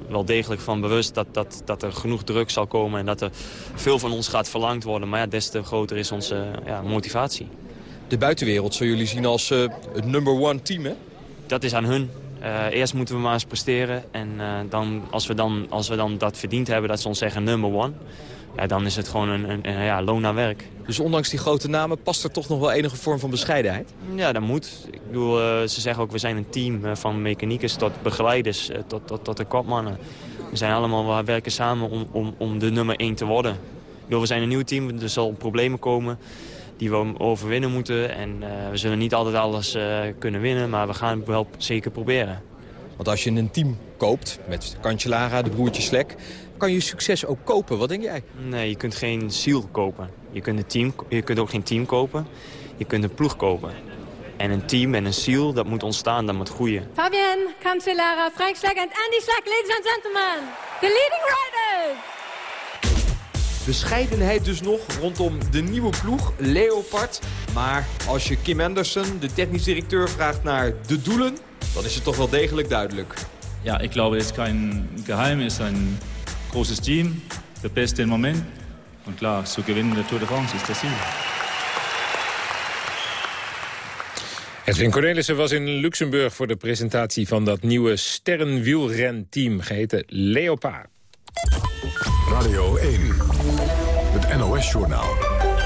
Speaker 37: wel degelijk van bewust dat, dat, dat er genoeg druk zal komen... en dat er veel van ons gaat verlangd worden. Maar ja, des te groter is onze ja, motivatie.
Speaker 30: De buitenwereld zou jullie zien als uh, het number one team, hè?
Speaker 37: Dat is aan hun. eerst moeten we maar eens presteren. En dan, als, we dan, als we dan dat verdiend hebben, dat ze ons zeggen number one... Ja, dan is het gewoon een, een, een ja, loon naar werk.
Speaker 30: Dus ondanks die grote namen past er toch nog wel enige vorm van bescheidenheid?
Speaker 37: Ja, dat moet. Ik bedoel, uh, ze zeggen ook, we zijn een team uh, van mechaniekers tot begeleiders, uh, tot, tot, tot de kopmannen. We zijn allemaal, we werken samen om, om, om de nummer 1 te worden. Ik bedoel, we zijn een nieuw team, er zal problemen komen die we overwinnen moeten. En we zullen niet altijd alles kunnen winnen, maar we gaan het wel zeker proberen.
Speaker 30: Want als je een team koopt, met Cancellara, de broertjes Slek... kan je succes ook kopen. Wat denk jij?
Speaker 37: Nee, je kunt geen ziel kopen. Je kunt, een team, je kunt ook geen team kopen. Je kunt een ploeg kopen. En een team en een ziel, dat moet ontstaan, dat moet groeien.
Speaker 29: Fabian Cancellara, Frank Slek en Andy Slek, ladies and gentlemen. The leading riders.
Speaker 30: Bescheidenheid dus nog rondom de nieuwe ploeg, Leopard. Maar als je Kim Anderson, de technisch directeur, vraagt naar de doelen... dan is het toch wel degelijk duidelijk.
Speaker 36: Ja, ik glaube, het is geen geheim. Het is een großes Team, de beste im Moment. Und klar, zu gewinnen der Tour de France ist das Ziel.
Speaker 4: Edwin Cornelissen was in Luxemburg voor de presentatie van dat nieuwe sterrenwielrenteam, geheten Leopard.
Speaker 38: Radio 1, het NOS-journaal.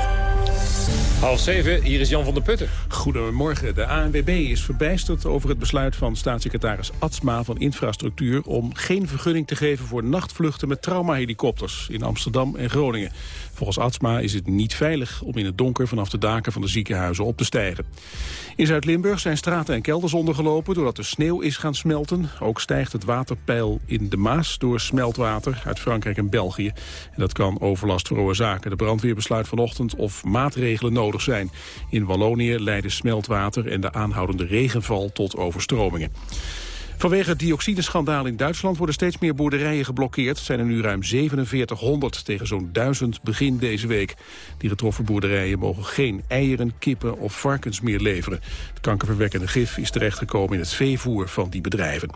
Speaker 4: Half zeven, hier is Jan van der Putten.
Speaker 39: Goedemorgen. De ANWB is verbijsterd over het besluit van staatssecretaris Atsma van Infrastructuur... om geen vergunning te geven voor nachtvluchten met traumahelikopters in Amsterdam en Groningen. Volgens Atsma is het niet veilig om in het donker vanaf de daken van de ziekenhuizen op te stijgen. In Zuid-Limburg zijn straten en kelders ondergelopen doordat de sneeuw is gaan smelten. Ook stijgt het waterpeil in de Maas door smeltwater uit Frankrijk en België. En dat kan overlast veroorzaken. De brandweer besluit vanochtend of maatregelen nodig zijn. In Wallonië leiden smeltwater en de aanhoudende regenval tot overstromingen. Vanwege het dioxineschandaal in Duitsland worden steeds meer boerderijen geblokkeerd. Het zijn er nu ruim 4700 tegen zo'n 1000 begin deze week. Die getroffen boerderijen mogen geen eieren, kippen of varkens meer leveren. Het kankerverwekkende gif is terechtgekomen in het veevoer van die bedrijven.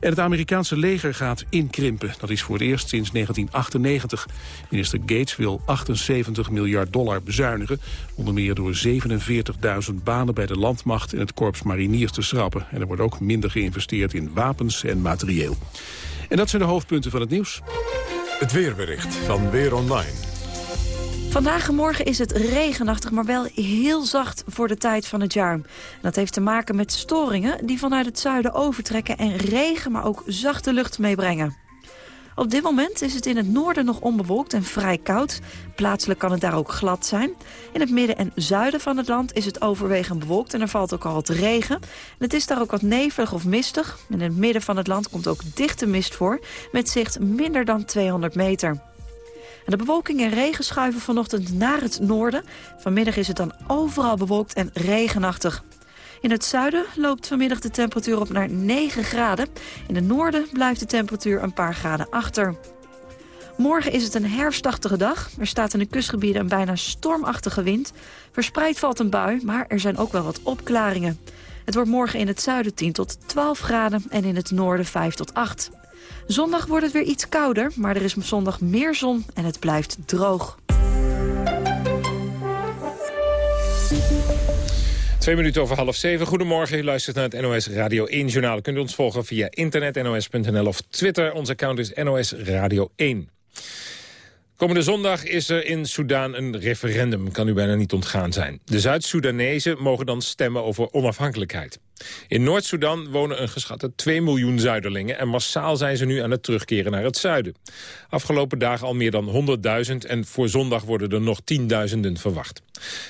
Speaker 39: En het Amerikaanse leger gaat inkrimpen. Dat is voor het eerst sinds 1998. Minister Gates wil 78 miljard dollar bezuinigen. Onder meer door 47.000 banen bij de landmacht en het korps mariniers te schrappen. En er wordt ook minder geïnvesteerd in wapens en materieel. En dat zijn de hoofdpunten van het nieuws.
Speaker 38: Het weerbericht van Weer Online.
Speaker 40: Vandaag en morgen is het regenachtig, maar wel heel zacht voor de tijd van het jaar. Dat heeft te maken met storingen die vanuit het zuiden overtrekken... en regen, maar ook zachte lucht meebrengen. Op dit moment is het in het noorden nog onbewolkt en vrij koud. Plaatselijk kan het daar ook glad zijn. In het midden en zuiden van het land is het overwegend bewolkt... en er valt ook al wat regen. En het is daar ook wat nevelig of mistig. In het midden van het land komt ook dichte mist voor... met zicht minder dan 200 meter. En de bewolking en regen schuiven vanochtend naar het noorden. Vanmiddag is het dan overal bewolkt en regenachtig. In het zuiden loopt vanmiddag de temperatuur op naar 9 graden. In het noorden blijft de temperatuur een paar graden achter. Morgen is het een herfstachtige dag. Er staat in de kustgebieden een bijna stormachtige wind. Verspreid valt een bui, maar er zijn ook wel wat opklaringen. Het wordt morgen in het zuiden 10 tot 12 graden en in het noorden 5 tot 8. Zondag wordt het weer iets kouder, maar er is zondag meer zon en het blijft droog.
Speaker 4: Twee minuten over half zeven. Goedemorgen, u luistert naar het NOS Radio 1 journaal. Kunt u ons volgen via internet, nos.nl of Twitter. Onze account is NOS Radio 1. Komende zondag is er in Soedan een referendum, kan u bijna niet ontgaan zijn. De Zuid-Soedanezen mogen dan stemmen over onafhankelijkheid. In Noord-Soedan wonen een geschatte 2 miljoen Zuiderlingen... en massaal zijn ze nu aan het terugkeren naar het zuiden. Afgelopen dagen al meer dan 100.000 en voor zondag worden er nog tienduizenden verwacht.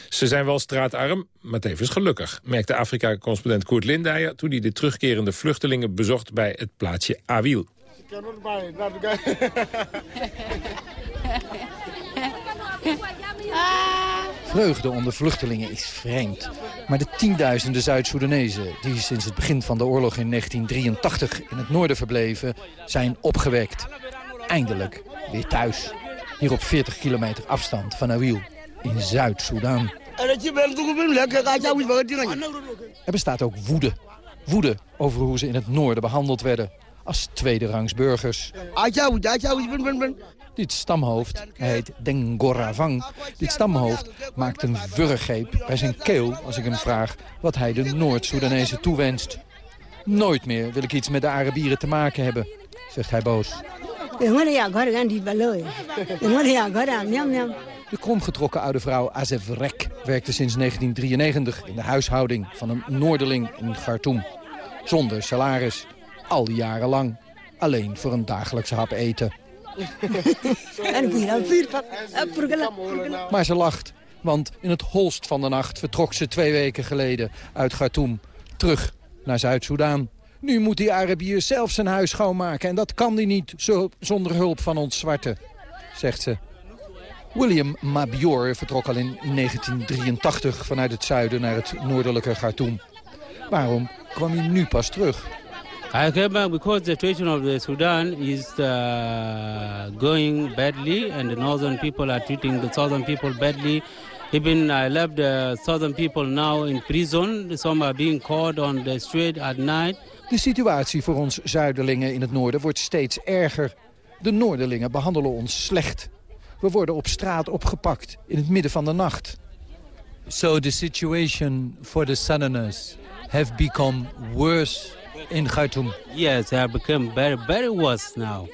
Speaker 4: Ze zijn wel straatarm, maar tevens gelukkig... merkte Afrika-correspondent Koert Lindijer... toen hij de terugkerende vluchtelingen bezocht bij het plaatsje Awil.
Speaker 41: Vreugde onder vluchtelingen is vreemd. Maar de tienduizenden Zuid-Soedanezen die sinds het begin van de oorlog in 1983 in het noorden verbleven, zijn opgewekt. Eindelijk weer thuis. Hier op 40 kilometer afstand van Awil in Zuid-Soedan. Er bestaat ook woede. Woede over hoe ze in het noorden behandeld werden als tweederangs burgers. Dit stamhoofd, heet Dengoravang, dit stamhoofd maakt een wurggreep bij zijn keel als ik hem vraag wat hij de Noord-Soedanezen toewenst. Nooit meer wil ik iets met de Arabieren te maken hebben, zegt hij boos. De kromgetrokken oude vrouw Azef Rek werkte sinds 1993 in de huishouding van een Noorderling in Khartoum. Zonder salaris, al die jaren lang. Alleen voor een dagelijkse hap eten. Maar ze lacht, want in het holst van de nacht vertrok ze twee weken geleden uit Khartoum terug naar Zuid-Soedan. Nu moet die Arabier zelf zijn huis schoonmaken en dat kan hij niet zo, zonder hulp van ons zwarte, zegt ze. William Mabior vertrok al in 1983 vanuit het zuiden naar het noordelijke Khartoum. Waarom kwam hij nu pas terug?
Speaker 42: I came back because the situation of the Sudan is uh, going badly and the northern people are treating the southern people badly. Even I left the southern people now in prison. Some are being caught on the street at night.
Speaker 41: De situatie voor ons zuiderlingen in het noorden wordt steeds erger. De noorderlingen behandelen ons slecht. We worden op straat opgepakt in het midden van de nacht.
Speaker 43: So the situation for the southerners have become worse in Khartoum.
Speaker 42: Yes, they have become very, very worse now.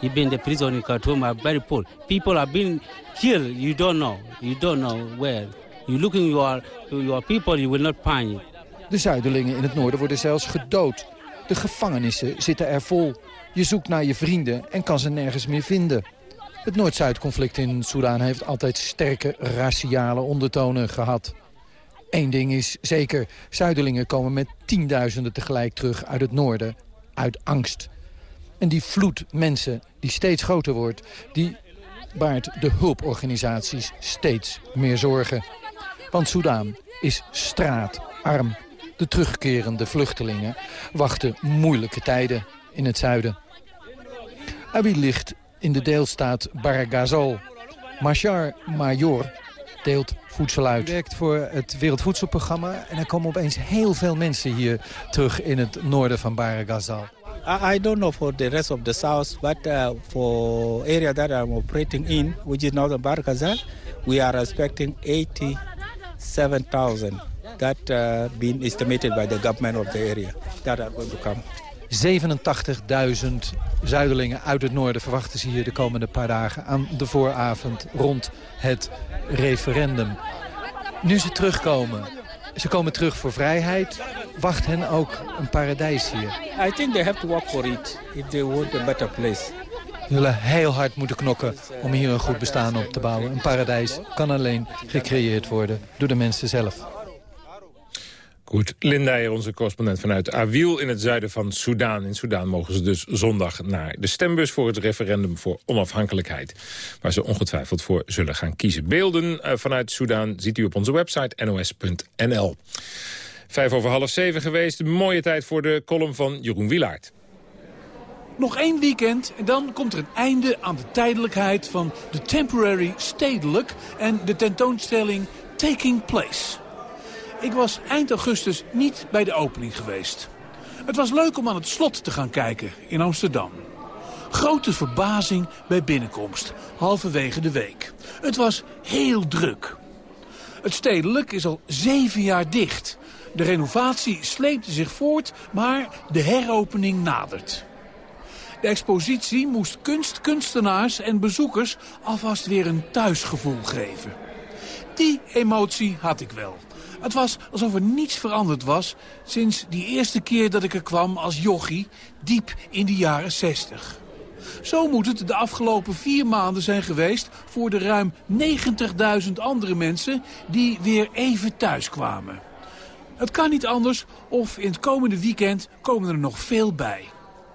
Speaker 42: Even the prison in Khartoum are very poor. People are being killed. You don't know. You don't know where. You looking your, your people, you will not panic.
Speaker 41: De zuidelingen in het noorden worden zelfs gedood. De gevangenissen zitten er vol. Je zoekt naar je vrienden en kan ze nergens meer vinden. Het Noord-Zuid-conflict in Soedan heeft altijd sterke raciale ondertonen gehad. Eén ding is zeker, zuidelingen komen met tienduizenden tegelijk terug uit het noorden, uit angst. En die vloed mensen die steeds groter wordt, die baart de hulporganisaties steeds meer zorgen. Want Soedan is straatarm. De terugkerende vluchtelingen wachten moeilijke tijden in het zuiden. Abiy ligt in de deelstaat Baragazal. Machar Major deelt voedsel uit. Hij werkt voor het Wereldvoedselprogramma en er komen opeens heel veel mensen hier terug in het noorden van Baragazal.
Speaker 44: I don't know for the rest of the south, but uh, for area that I'm operating in, which is northern Baragazal, we are expecting 87,000 that uh, been estimated by the government of the area that are going to come.
Speaker 41: 87.000 zuidelingen uit het noorden verwachten ze hier de komende paar dagen aan de vooravond rond het referendum. Nu ze terugkomen, ze komen terug voor vrijheid, wacht hen ook een paradijs hier.
Speaker 44: I think they have to work for it if they want a better place.
Speaker 41: Ze zullen heel hard moeten knokken om hier een goed bestaan op te bouwen. Een paradijs kan alleen gecreëerd worden door de mensen zelf.
Speaker 4: Goed, Linda, onze correspondent vanuit Awiel in het zuiden van Soudaan. In Soudaan mogen ze dus zondag naar de stembus voor het referendum voor onafhankelijkheid. Waar ze ongetwijfeld voor zullen gaan kiezen. Beelden eh, vanuit Soudaan ziet u op onze website nos.nl. Vijf over half zeven geweest. Mooie tijd voor de column van Jeroen Wilaert.
Speaker 39: Nog één weekend en dan komt er een einde aan de tijdelijkheid van de temporary stedelijk en de tentoonstelling Taking Place. Ik was eind augustus niet bij de opening geweest. Het was leuk om aan het slot te gaan kijken in Amsterdam. Grote verbazing bij binnenkomst, halverwege de week. Het was heel druk. Het stedelijk is al zeven jaar dicht. De renovatie sleepte zich voort, maar de heropening nadert. De expositie moest kunst, kunstenaars en bezoekers alvast weer een thuisgevoel geven. Die emotie had ik wel. Het was alsof er niets veranderd was sinds die eerste keer dat ik er kwam als jochie, diep in de jaren 60. Zo moet het de afgelopen vier maanden zijn geweest voor de ruim 90.000 andere mensen die weer even thuis kwamen. Het kan niet anders of in het komende weekend komen er nog veel bij.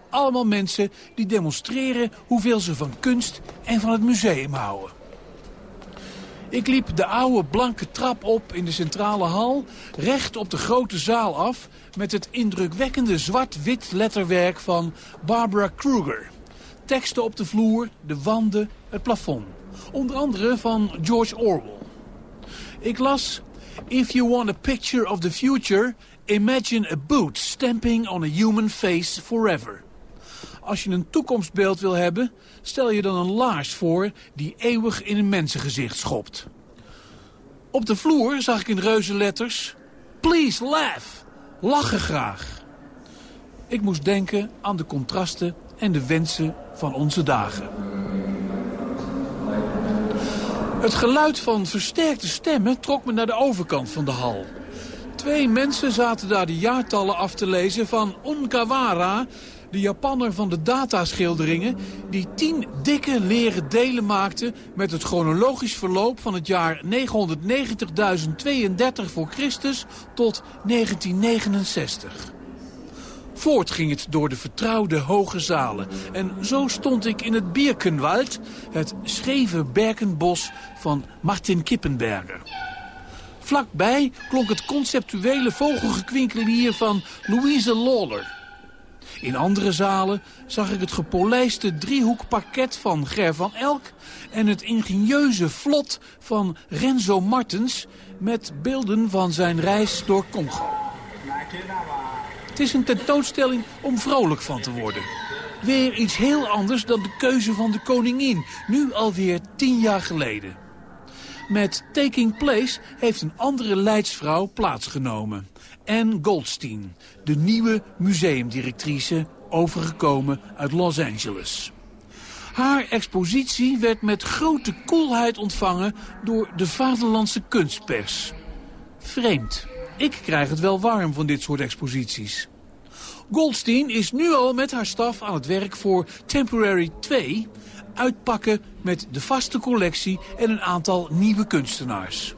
Speaker 39: Allemaal mensen die demonstreren hoeveel ze van kunst en van het museum houden. Ik liep de oude blanke trap op in de centrale hal, recht op de grote zaal af... met het indrukwekkende zwart-wit letterwerk van Barbara Kruger. Teksten op de vloer, de wanden, het plafond. Onder andere van George Orwell. Ik las... If you want a picture of the future, imagine a boot stamping on a human face forever. Als je een toekomstbeeld wil hebben, stel je dan een laars voor die eeuwig in een mensengezicht schopt. Op de vloer zag ik in reuze letters, please laugh, lachen graag. Ik moest denken aan de contrasten en de wensen van onze dagen. Het geluid van versterkte stemmen trok me naar de overkant van de hal. Twee mensen zaten daar de jaartallen af te lezen van Onkawara de Japanner van de dataschilderingen... die tien dikke leren delen maakte met het chronologisch verloop van het jaar 990.032 voor Christus tot 1969. Voort ging het door de vertrouwde hoge zalen. En zo stond ik in het Birkenwald, het scheve berkenbos van Martin Kippenberger. Vlakbij klonk het conceptuele vogelgekwinkelier van Louise Lawler. In andere zalen zag ik het gepolijste driehoekparket van Ger van Elk... en het ingenieuze vlot van Renzo Martens... met beelden van zijn reis door Congo. Het is een tentoonstelling om vrolijk van te worden. Weer iets heel anders dan de keuze van de koningin, nu alweer tien jaar geleden. Met Taking Place heeft een andere leidsvrouw plaatsgenomen. Anne Goldstein, de nieuwe museumdirectrice overgekomen uit Los Angeles. Haar expositie werd met grote koelheid ontvangen door de vaderlandse kunstpers. Vreemd. Ik krijg het wel warm van dit soort exposities. Goldstein is nu al met haar staf aan het werk voor Temporary 2... uitpakken met de vaste collectie en een aantal nieuwe kunstenaars.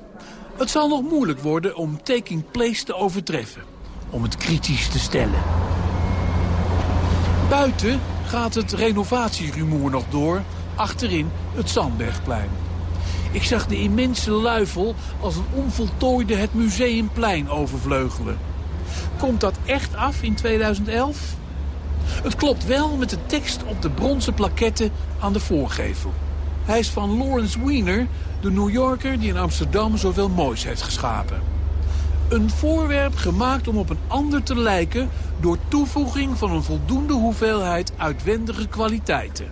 Speaker 39: Het zal nog moeilijk worden om Taking Place te overtreffen. Om het kritisch te stellen. Buiten gaat het renovatierumoer nog door, achterin het Zandbergplein. Ik zag de immense luifel als een onvoltooide het Museumplein overvleugelen. Komt dat echt af in 2011? Het klopt wel met de tekst op de bronzen plaketten aan de voorgevel. Hij is van Lawrence Wiener, de New Yorker die in Amsterdam zoveel moois heeft geschapen. Een voorwerp gemaakt om op een ander te lijken... door toevoeging van een voldoende hoeveelheid uitwendige kwaliteiten.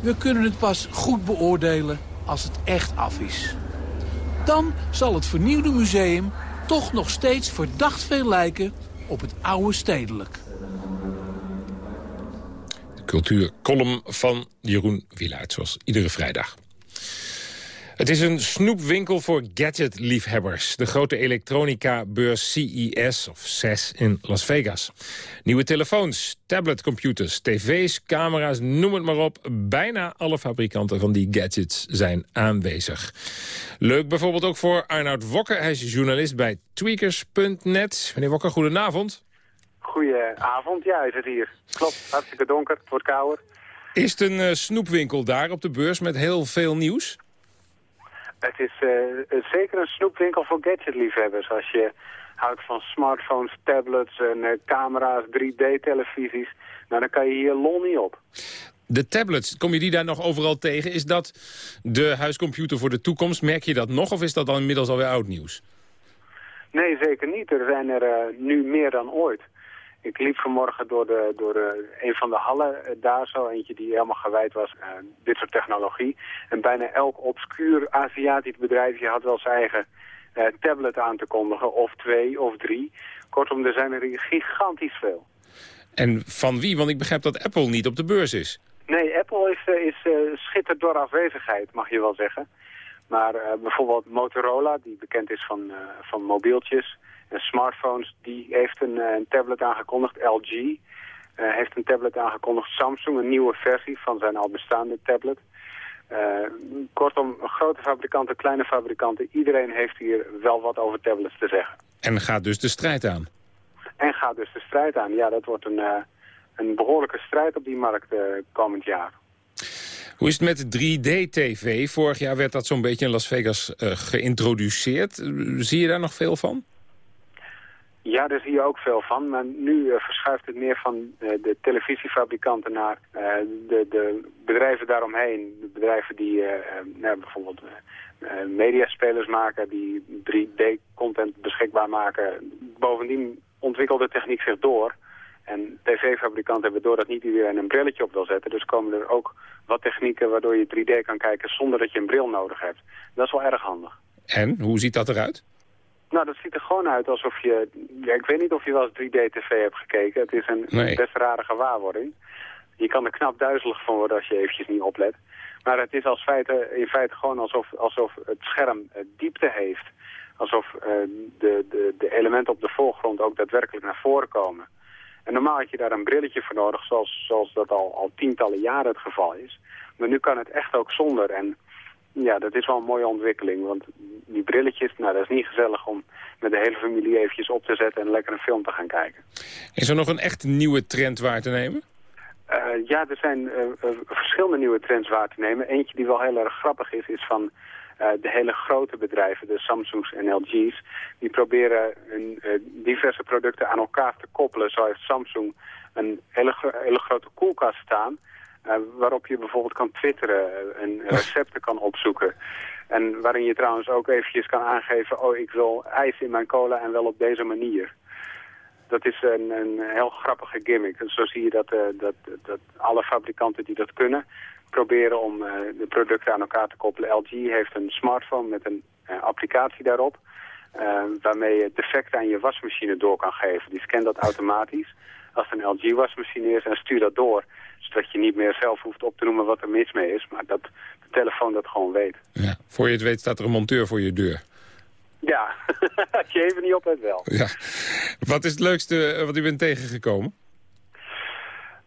Speaker 39: We kunnen het pas goed beoordelen als het echt af is. Dan zal het vernieuwde museum toch nog steeds verdacht veel lijken op het oude stedelijk.
Speaker 4: De cultuurcolumn van Jeroen Wielaert, zoals iedere vrijdag. Het is een snoepwinkel voor gadgetliefhebbers. De grote elektronica-beurs CES, of CES, in Las Vegas. Nieuwe telefoons, tabletcomputers, tv's, camera's, noem het maar op. Bijna alle fabrikanten van die gadgets zijn aanwezig. Leuk bijvoorbeeld ook voor Arnoud Wokker. Hij is journalist bij tweakers.net. Meneer Wokker, goedenavond.
Speaker 45: Goedenavond, ja, is het hier. Klopt, hartstikke donker, het wordt kouder.
Speaker 4: Is het een uh, snoepwinkel daar op de beurs met heel veel nieuws?
Speaker 45: Het is uh, zeker een snoepwinkel voor gadgetliefhebbers. Als je houdt van smartphones, tablets en uh, camera's, 3D-televisies... Nou, dan kan je hier lol niet op.
Speaker 4: De tablets, kom je die daar nog overal tegen? Is dat de huiscomputer voor de toekomst? Merk je dat nog of is dat dan inmiddels alweer oud nieuws?
Speaker 45: Nee, zeker niet. Er zijn er uh, nu meer dan ooit. Ik liep vanmorgen door, de, door de, een van de hallen eh, daar zo, eentje die helemaal gewijd was aan dit soort technologie. En bijna elk obscuur Aziatisch bedrijfje had wel zijn eigen uh, tablet aan te kondigen, of twee of drie. Kortom, er zijn er gigantisch veel.
Speaker 4: En van wie? Want ik begrijp dat Apple niet op de beurs is.
Speaker 45: Nee, Apple is, uh, is uh, door afwezigheid, mag je wel zeggen. Maar bijvoorbeeld Motorola, die bekend is van, van mobieltjes smartphones, die heeft een, eh, een tablet aangekondigd. LG eh, heeft een tablet aangekondigd. Samsung, een nieuwe versie van zijn al bestaande tablet. Uh, kortom, grote fabrikanten, kleine fabrikanten, iedereen heeft hier wel wat over tablets te zeggen.
Speaker 4: En gaat dus de strijd aan?
Speaker 45: En gaat dus de strijd aan. Ja, dat wordt een, een behoorlijke strijd op die markt komend jaar.
Speaker 4: Hoe is het met 3D-TV? Vorig jaar werd dat zo'n beetje in Las Vegas geïntroduceerd. Zie je daar nog veel van?
Speaker 45: Ja, daar zie je ook veel van. Maar nu uh, verschuift het meer van uh, de televisiefabrikanten naar uh, de, de, bedrijven daaromheen. De bedrijven die nou, bijvoorbeeld mediaspelers maken, die 3D-content beschikbaar maken. Bovendien ontwikkelt de techniek zich door. En tv-fabrikanten hebben door dat niet iedereen een brilletje op wil zetten. Dus komen er ook wat technieken waardoor je 3D kan kijken zonder dat je een bril nodig hebt. Dat is wel erg handig.
Speaker 4: En, hoe ziet dat eruit?
Speaker 45: Nou, dat ziet er gewoon uit alsof je... Ja, ik weet niet of je wel eens 3D-tv hebt gekeken. Het is een
Speaker 4: nee.
Speaker 45: best rare gewaarwording. Je kan er knap duizelig van worden als je eventjes niet oplet. Maar het is als feite, in feite gewoon alsof, alsof het scherm diepte heeft. Alsof uh, de, de, de elementen op de voorgrond ook daadwerkelijk naar voren komen. En normaal had je daar een brilletje voor nodig, zoals, zoals dat al, al tientallen jaren het geval is. Maar nu kan het echt ook zonder. En ja, dat is wel een mooie ontwikkeling. Want die brilletjes, nou dat is niet gezellig om met de hele familie eventjes op te zetten en lekker een film te gaan kijken.
Speaker 4: Is er nog een echt nieuwe trend waar te nemen?
Speaker 45: Uh, ja, er zijn uh, uh, verschillende nieuwe trends waar te nemen. Eentje die wel heel erg grappig is, is van de hele grote bedrijven, de Samsungs en LG's. Die proberen hun diverse producten aan elkaar te koppelen. Zo heeft Samsung een hele, hele grote koelkast staan... Uh, waarop je bijvoorbeeld kan twitteren en recepten kan opzoeken. En waarin je trouwens ook eventjes kan aangeven... oh, ik wil ijs in mijn cola en wel op deze manier. Dat is een, een heel grappige gimmick. En zo zie je dat, uh, dat, dat alle fabrikanten die dat kunnen... proberen om uh, de producten aan elkaar te koppelen. LG heeft een smartphone met een applicatie daarop... waarmee je defecten aan je wasmachine door kan geven. Die scant dat automatisch als het een LG-wasmachine is en stuur dat door Zodat je niet meer zelf hoeft op te noemen wat er mis mee is. Maar dat de telefoon dat gewoon weet.
Speaker 4: Ja. Voor je het weet staat er een monteur voor je deur.
Speaker 45: Ja, als je even niet op hebt wel.
Speaker 4: Ja. Wat is het leukste eh, wat u bent tegengekomen?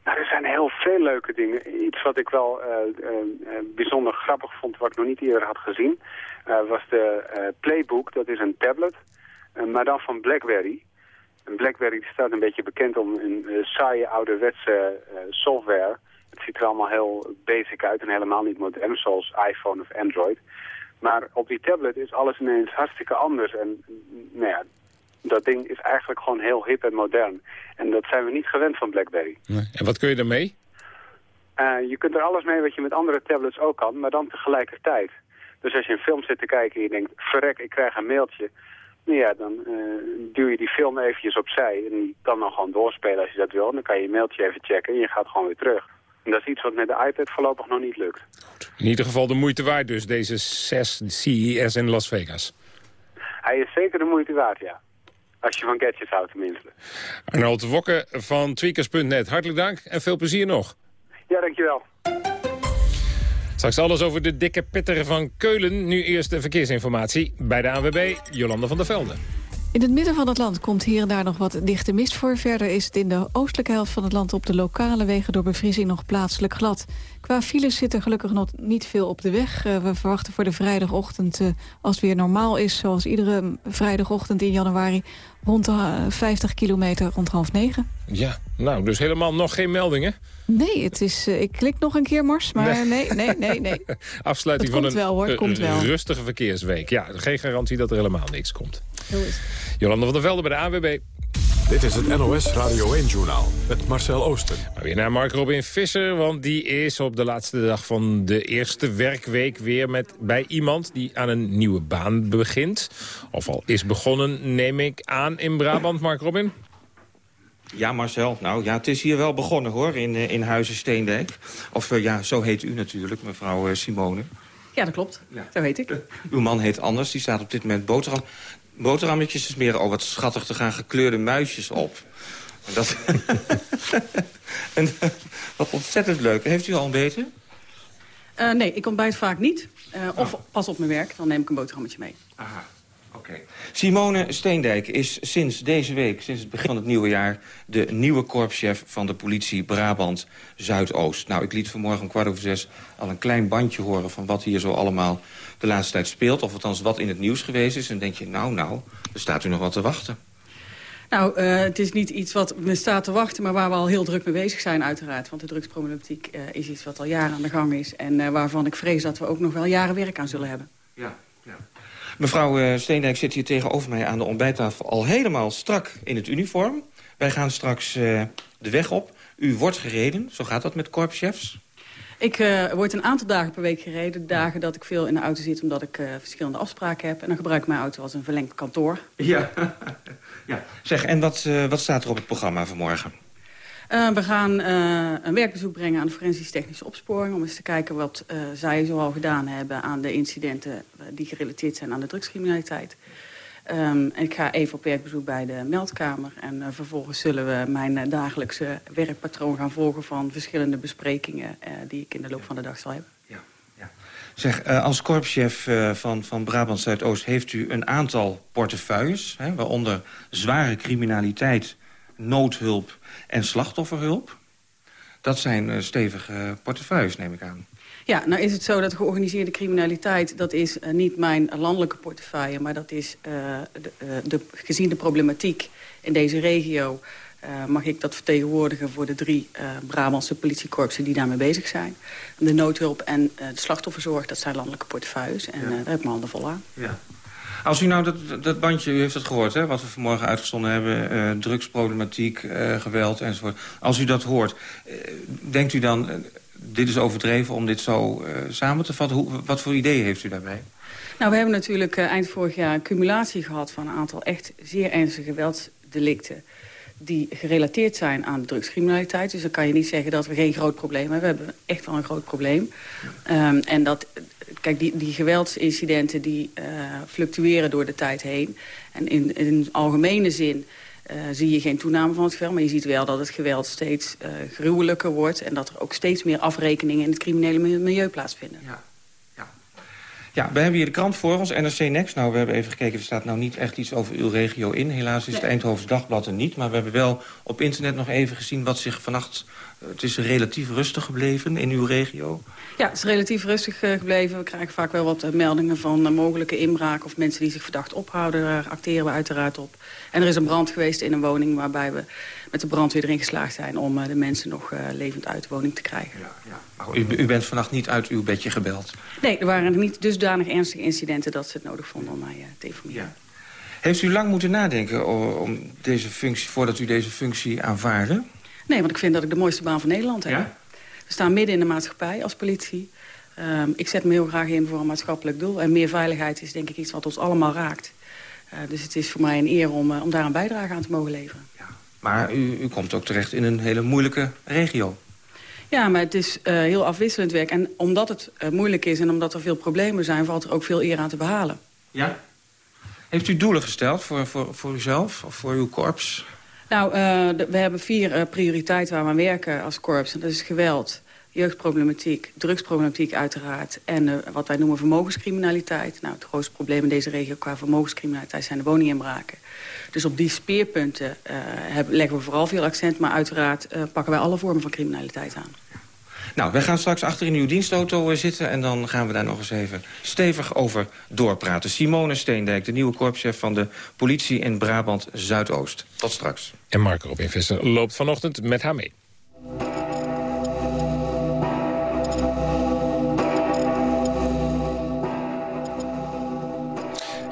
Speaker 45: Nou, er zijn heel veel leuke dingen. Iets wat ik wel uh, uh, bijzonder grappig vond, wat ik nog niet eerder had gezien, was de Playbook. Dat is een tablet, maar dan van BlackBerry. En BlackBerry staat een beetje bekend om een saaie ouderwetse software. Het ziet er allemaal heel basic uit en helemaal niet modern, zoals iPhone of Android. Maar op die tablet is alles ineens hartstikke anders. En nou ja, dat ding is eigenlijk gewoon heel hip en modern. En dat zijn we niet gewend van BlackBerry.
Speaker 4: Nee. En wat kun je ermee?
Speaker 45: Uh, je kunt er alles mee wat je met andere tablets ook kan, maar dan tegelijkertijd. Dus als je een film zit te kijken en je denkt, verrek, ik krijg een mailtje. Nou ja, dan uh, duw je die film eventjes opzij en die kan dan gewoon doorspelen als je dat wil. Dan kan je je mailtje even checken en je gaat gewoon weer terug. En dat is iets wat met de iPad voorlopig nog niet lukt.
Speaker 4: In ieder geval de moeite waard dus, deze 6 CES in Las Vegas.
Speaker 45: Hij is zeker de moeite waard, ja. Als je van gadgets houdt tenminste.
Speaker 4: Arnold Wokke van tweakers.net, hartelijk dank en veel plezier nog.
Speaker 45: Ja, dankjewel.
Speaker 4: Straks alles over de dikke pitter van Keulen. Nu eerst de verkeersinformatie bij de ANWB, Jolanda van der Velde.
Speaker 46: In het midden van het land komt hier en daar nog wat dichte mist voor. Verder is het in de oostelijke helft van het land op de lokale wegen door bevriezing nog plaatselijk glad. Qua files zit er gelukkig nog niet veel op de weg. Uh, we verwachten voor de vrijdagochtend, uh, als het weer normaal is... zoals iedere vrijdagochtend in januari, rond de uh, 50 kilometer rond half negen.
Speaker 4: Ja, nou, dus helemaal nog geen meldingen?
Speaker 46: Nee, het is, ik klik nog een keer, Mars, maar nee, nee, nee. nee,
Speaker 4: Afsluiting van een
Speaker 46: wel, hoor. Komt wel.
Speaker 4: rustige verkeersweek. Ja, geen garantie dat er helemaal niks komt. Jolanda van der Velde bij de AWB.
Speaker 38: Dit is het NOS Radio 1-journaal met Marcel Oosten.
Speaker 4: Maar weer naar Mark Robin Visser, want die is op de laatste dag van de eerste werkweek weer met, bij iemand die aan een nieuwe baan begint. Of al is begonnen, neem ik aan, in Brabant, Mark Robin.
Speaker 16: Ja, Marcel. Nou ja, het is hier wel begonnen hoor, in, in Huizen Steendijk. Of uh, ja, zo heet u natuurlijk, mevrouw uh, Simone.
Speaker 47: Ja, dat klopt. Ja. Zo heet ik.
Speaker 16: Uw man heet anders, die staat op dit moment boterham boterhammetjes is meer... oh, wat schattig, er gaan gekleurde muisjes op. Dat... en, wat ontzettend leuk. Heeft u al ontbeten?
Speaker 47: Uh, nee, ik ontbijt vaak niet. Uh, of oh. pas op mijn werk, dan neem ik een boterhammetje mee.
Speaker 16: Aha. Okay. Simone Steendijk is sinds deze week, sinds het begin van het nieuwe jaar... de nieuwe korpschef van de politie Brabant Zuidoost. Nou, ik liet vanmorgen om kwart over zes al een klein bandje horen... van wat hier zo allemaal de laatste tijd speelt. Of althans wat in het nieuws geweest is. En denk je, nou, nou, er staat u nog wat te wachten.
Speaker 47: Nou, uh, het is niet iets wat me staat te wachten, maar waar we al heel druk mee bezig zijn uiteraard. Want de drugsproblematiek uh, is iets wat al jaren aan de gang is. En uh, waarvan ik vrees dat we ook nog wel jaren werk aan zullen hebben.
Speaker 16: Ja, ja. Mevrouw Steendijk zit hier tegenover mij aan de ontbijttafel al helemaal strak in het uniform. Wij gaan straks de weg op. U wordt gereden, zo gaat dat met korpschefs?
Speaker 47: Ik uh, word een aantal dagen per week gereden. Dagen dat ik veel in de auto zit omdat ik uh, verschillende afspraken heb. En dan gebruik ik mijn auto als een verlengd kantoor.
Speaker 16: Ja, ja. zeg, en wat, uh, wat staat er op het programma vanmorgen?
Speaker 47: We gaan een werkbezoek brengen aan de forensisch technische opsporing... om eens te kijken wat zij zoal gedaan hebben aan de incidenten... die gerelateerd zijn aan de drugscriminaliteit. Um, ik ga even op werkbezoek bij de meldkamer. En vervolgens zullen we mijn dagelijkse werkpatroon gaan volgen... van verschillende besprekingen die ik in de loop van de dag zal hebben.
Speaker 16: Ja, ja. Zeg, als korpschef van, van Brabant Zuidoost heeft u een aantal portefeuilles... Hè, waaronder zware criminaliteit, noodhulp en slachtofferhulp. Dat zijn stevige portefeuilles, neem ik aan.
Speaker 47: Ja, nou is het zo dat georganiseerde criminaliteit... dat is uh, niet mijn landelijke portefeuille... maar dat is, uh, de, uh, de, gezien de problematiek in deze regio... mag ik dat vertegenwoordigen voor de drie Brabantse politiekorpsen... die daarmee bezig zijn. De noodhulp en de slachtofferzorg, dat zijn landelijke portefeuilles. En ja. daar heb ik mijn handen vol aan.
Speaker 16: Ja. Als u nou dat, dat bandje, u heeft het gehoord, hè, wat we vanmorgen uitgezonden hebben... drugsproblematiek, geweld enzovoort. Als u dat hoort, denkt u dan dit is overdreven om dit zo samen te vatten. Hoe, wat voor ideeën heeft u daarbij?
Speaker 47: Nou, we hebben natuurlijk eind vorig jaar een cumulatie gehad... van een aantal echt zeer ernstige geweldsdelicten die gerelateerd zijn aan drugscriminaliteit. Dus dan kan je niet zeggen dat we geen groot probleem hebben. We hebben echt wel een groot probleem. Um, en dat, kijk, die, die geweldsincidenten die uh, fluctueren door de tijd heen. En in, in algemene zin uh, zie je geen toename van het geweld. Maar je ziet wel dat het geweld steeds uh, gruwelijker wordt... en dat er ook steeds meer afrekeningen in het criminele milieu plaatsvinden.
Speaker 16: Ja. Ja, we hebben hier de krant voor ons, NRC Next. Nou, we hebben even gekeken, er staat nou niet echt iets over uw regio in. Helaas is het Eindhoven's Dagblad er niet. Maar we hebben wel op internet nog even gezien wat zich vannacht... Het is relatief rustig gebleven in uw regio.
Speaker 47: Ja, het is relatief rustig uh, gebleven. We krijgen vaak wel wat uh, meldingen van mogelijke inbraak... of mensen die zich verdacht ophouden. Daar acteren we uiteraard op. En er is een brand geweest in een woning... waarbij we met de brandweer erin geslaagd zijn... om de mensen nog levend uit de woning te krijgen.
Speaker 16: Ja, ja. Maar u, u, bent vannacht niet uit uw bedje gebeld?
Speaker 47: Nee, er waren niet dusdanig ernstige incidenten... dat ze het nodig vonden om mij te informeren. Ja.
Speaker 16: Heeft u lang moeten nadenken om deze functie, voordat u deze functie aanvaarde?
Speaker 47: Nee, want ik vind dat ik de mooiste baan van Nederland heb. Ja? We staan midden in de maatschappij als politie. Um, ik zet me heel graag in voor een maatschappelijk doel. En meer veiligheid is denk ik iets wat ons allemaal raakt. Uh, dus het is voor mij een eer om, uh, om daar een bijdrage aan te mogen leveren.
Speaker 16: Maar u, u komt ook terecht in een hele moeilijke regio.
Speaker 47: Ja, maar het is uh, heel afwisselend werk. En omdat het moeilijk is en omdat er veel problemen zijn... valt er ook veel eer aan te behalen.
Speaker 16: Ja? Heeft u doelen gesteld voor, voor, voor uzelf of voor uw korps?
Speaker 47: Nou, uh, de, we hebben vier prioriteiten waar we aan werken als korps. En dat is geweld, jeugdproblematiek, drugsproblematiek uiteraard... en uh, wat wij noemen vermogenscriminaliteit. Nou, het grootste probleem in deze regio qua vermogenscriminaliteit zijn de woninginbraken. Dus op die speerpunten heb, leggen we vooral veel accent... maar uiteraard pakken wij alle vormen van criminaliteit aan.
Speaker 16: Nou, wij gaan straks achter in uw dienstauto zitten... en dan gaan we daar nog eens even stevig over doorpraten. Simone Steendijk, de nieuwe korpschef van de politie in Brabant-Zuidoost. Tot straks.
Speaker 4: En Marco Robin Visser loopt vanochtend met haar mee.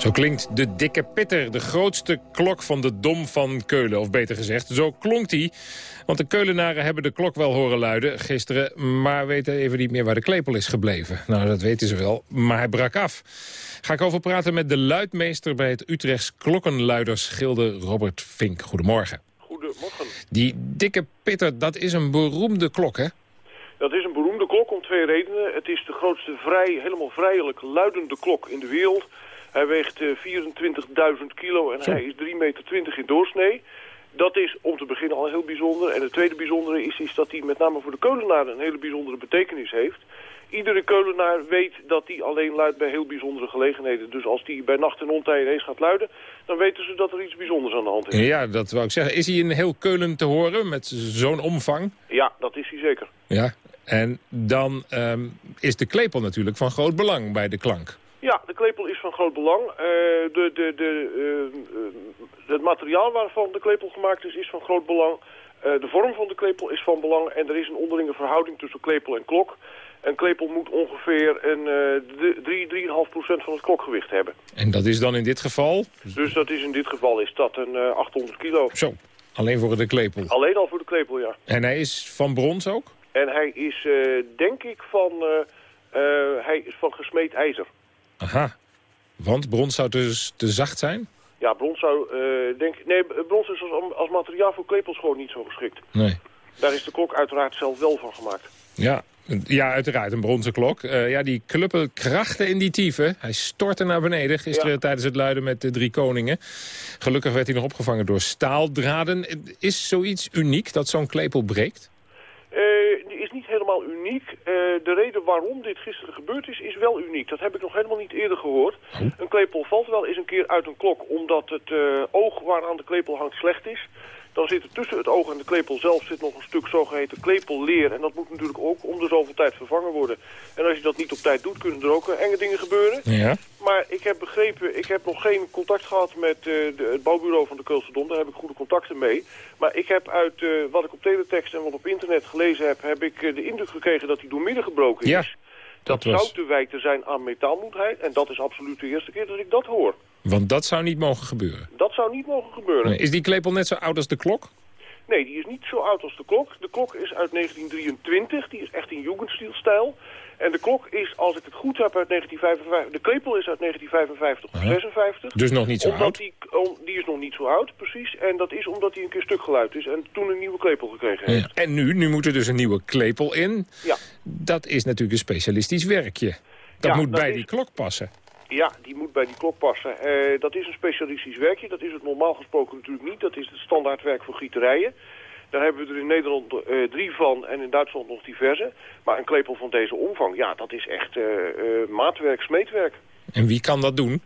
Speaker 4: Zo klinkt de dikke pitter, de grootste klok van de Dom van Keulen. Of beter gezegd, zo klonk die. Want de Keulenaren hebben de klok wel horen luiden gisteren... maar weten even niet meer waar de klepel is gebleven. Nou, dat weten ze wel, maar hij brak af. Ga ik over praten met de luidmeester bij het Utrechts Klokkenluidersgilde Robert Vink. Goedemorgen.
Speaker 48: Goedemorgen.
Speaker 4: Die dikke pitter, dat is een beroemde klok, hè?
Speaker 48: Dat is een beroemde klok om twee redenen. Het is de grootste vrij, helemaal vrijelijk luidende klok in de wereld... Hij weegt uh, 24.000 kilo en Zo. hij is 3,20 meter in doorsnee. Dat is om te beginnen al heel bijzonder. En het tweede bijzondere is, is dat hij met name voor de keulenaar een hele bijzondere betekenis heeft. Iedere keulenaar weet dat hij alleen luidt bij heel bijzondere gelegenheden. Dus als hij bij nacht en ontij ineens gaat luiden, dan weten ze dat er iets bijzonders aan de hand is.
Speaker 4: Ja, dat wou ik zeggen. Is hij in heel Keulen te horen met zo'n omvang?
Speaker 48: Ja, dat is hij zeker.
Speaker 4: Ja, en dan um, is de klepel natuurlijk van groot belang bij de klank.
Speaker 48: Ja, de klepel is van groot belang. Uh, de, de, de, uh, het materiaal waarvan de klepel gemaakt is, is van groot belang. Uh, de vorm van de klepel is van belang en er is een onderlinge verhouding tussen klepel en klok. Een klepel moet ongeveer een 3-3,5% van het klokgewicht hebben.
Speaker 4: En dat is dan in dit geval?
Speaker 48: Dus dat is in dit geval is dat een 800 kilo.
Speaker 4: Zo, alleen voor de klepel?
Speaker 48: Alleen al voor de klepel, ja.
Speaker 4: En hij is van brons ook?
Speaker 48: En hij is, denk ik, van, hij is van gesmeed ijzer.
Speaker 4: Aha, want brons zou dus te zacht zijn?
Speaker 48: Ja, brons zou, uh, denk Nee, brons is als, als, materiaal voor klepels gewoon niet zo geschikt.
Speaker 4: Nee.
Speaker 48: Daar is de klok uiteraard zelf wel van gemaakt.
Speaker 4: Ja, ja uiteraard, een bronzen klok. Uh, ja, die kluppen krachten in die tieven. Hij stortte naar beneden gisteren ja. tijdens het luiden met de drie koningen. Gelukkig werd hij nog opgevangen door staaldraden. Is zoiets uniek dat zo'n klepel breekt?
Speaker 48: Uh, Uh, de reden waarom dit gisteren gebeurd is, is wel uniek. Dat heb ik nog helemaal niet eerder gehoord. Een klepel valt wel eens een keer uit een klok omdat het uh, oog waaraan de klepel hangt slecht is. Dan zit er tussen het oog en de klepel zelf zit nog een stuk zogeheten klepelleer. En dat moet natuurlijk ook om de zoveel tijd vervangen worden. En als je dat niet op tijd doet, kunnen er ook enge dingen gebeuren.
Speaker 4: Ja.
Speaker 48: Maar ik heb begrepen, ik heb nog geen contact gehad met uh, de, het bouwbureau van de Keulse Dom. Daar heb ik goede contacten mee. Maar ik heb uit uh, wat ik op teletext en wat op internet gelezen heb... heb ik uh, de indruk gekregen dat hij doormidden gebroken
Speaker 4: ja,
Speaker 48: is.
Speaker 4: Dat,
Speaker 48: dat
Speaker 4: was...
Speaker 48: zou te wijten zijn aan metaalmoedheid. En dat is absoluut de eerste keer dat ik dat hoor.
Speaker 4: Want dat zou niet mogen gebeuren?
Speaker 48: Dat zou niet mogen gebeuren.
Speaker 4: Nee, is die klepel net zo oud als de klok?
Speaker 48: Nee, die is niet zo oud als de klok. De klok is uit 1923. Die is echt in Jugendstilstijl. En de klok is, als ik het goed heb, uit 1955. De klepel is uit 1955 of 56.
Speaker 4: Dus nog niet zo
Speaker 48: omdat
Speaker 4: oud?
Speaker 48: Die, die is nog niet zo oud, precies. En dat is omdat hij een keer stuk geluid is en toen een nieuwe klepel gekregen heeft.
Speaker 4: Ja. En nu? Nu moet er dus een nieuwe klepel in.
Speaker 48: Ja.
Speaker 4: Dat is natuurlijk een specialistisch werkje. Dat
Speaker 48: ja,
Speaker 4: moet
Speaker 48: dat
Speaker 4: bij
Speaker 48: is...
Speaker 4: die klok passen.
Speaker 48: Ja, die moet bij die klok passen. Eh, dat is een specialistisch werkje. Dat is het normaal gesproken natuurlijk niet. Dat is het standaardwerk voor gieterijen. Daar hebben we er in Nederland uh, drie van en in Duitsland nog diverse. Maar een klepel van deze omvang, ja, dat is echt uh, maatwerk, smeetwerk.
Speaker 4: En wie kan dat doen?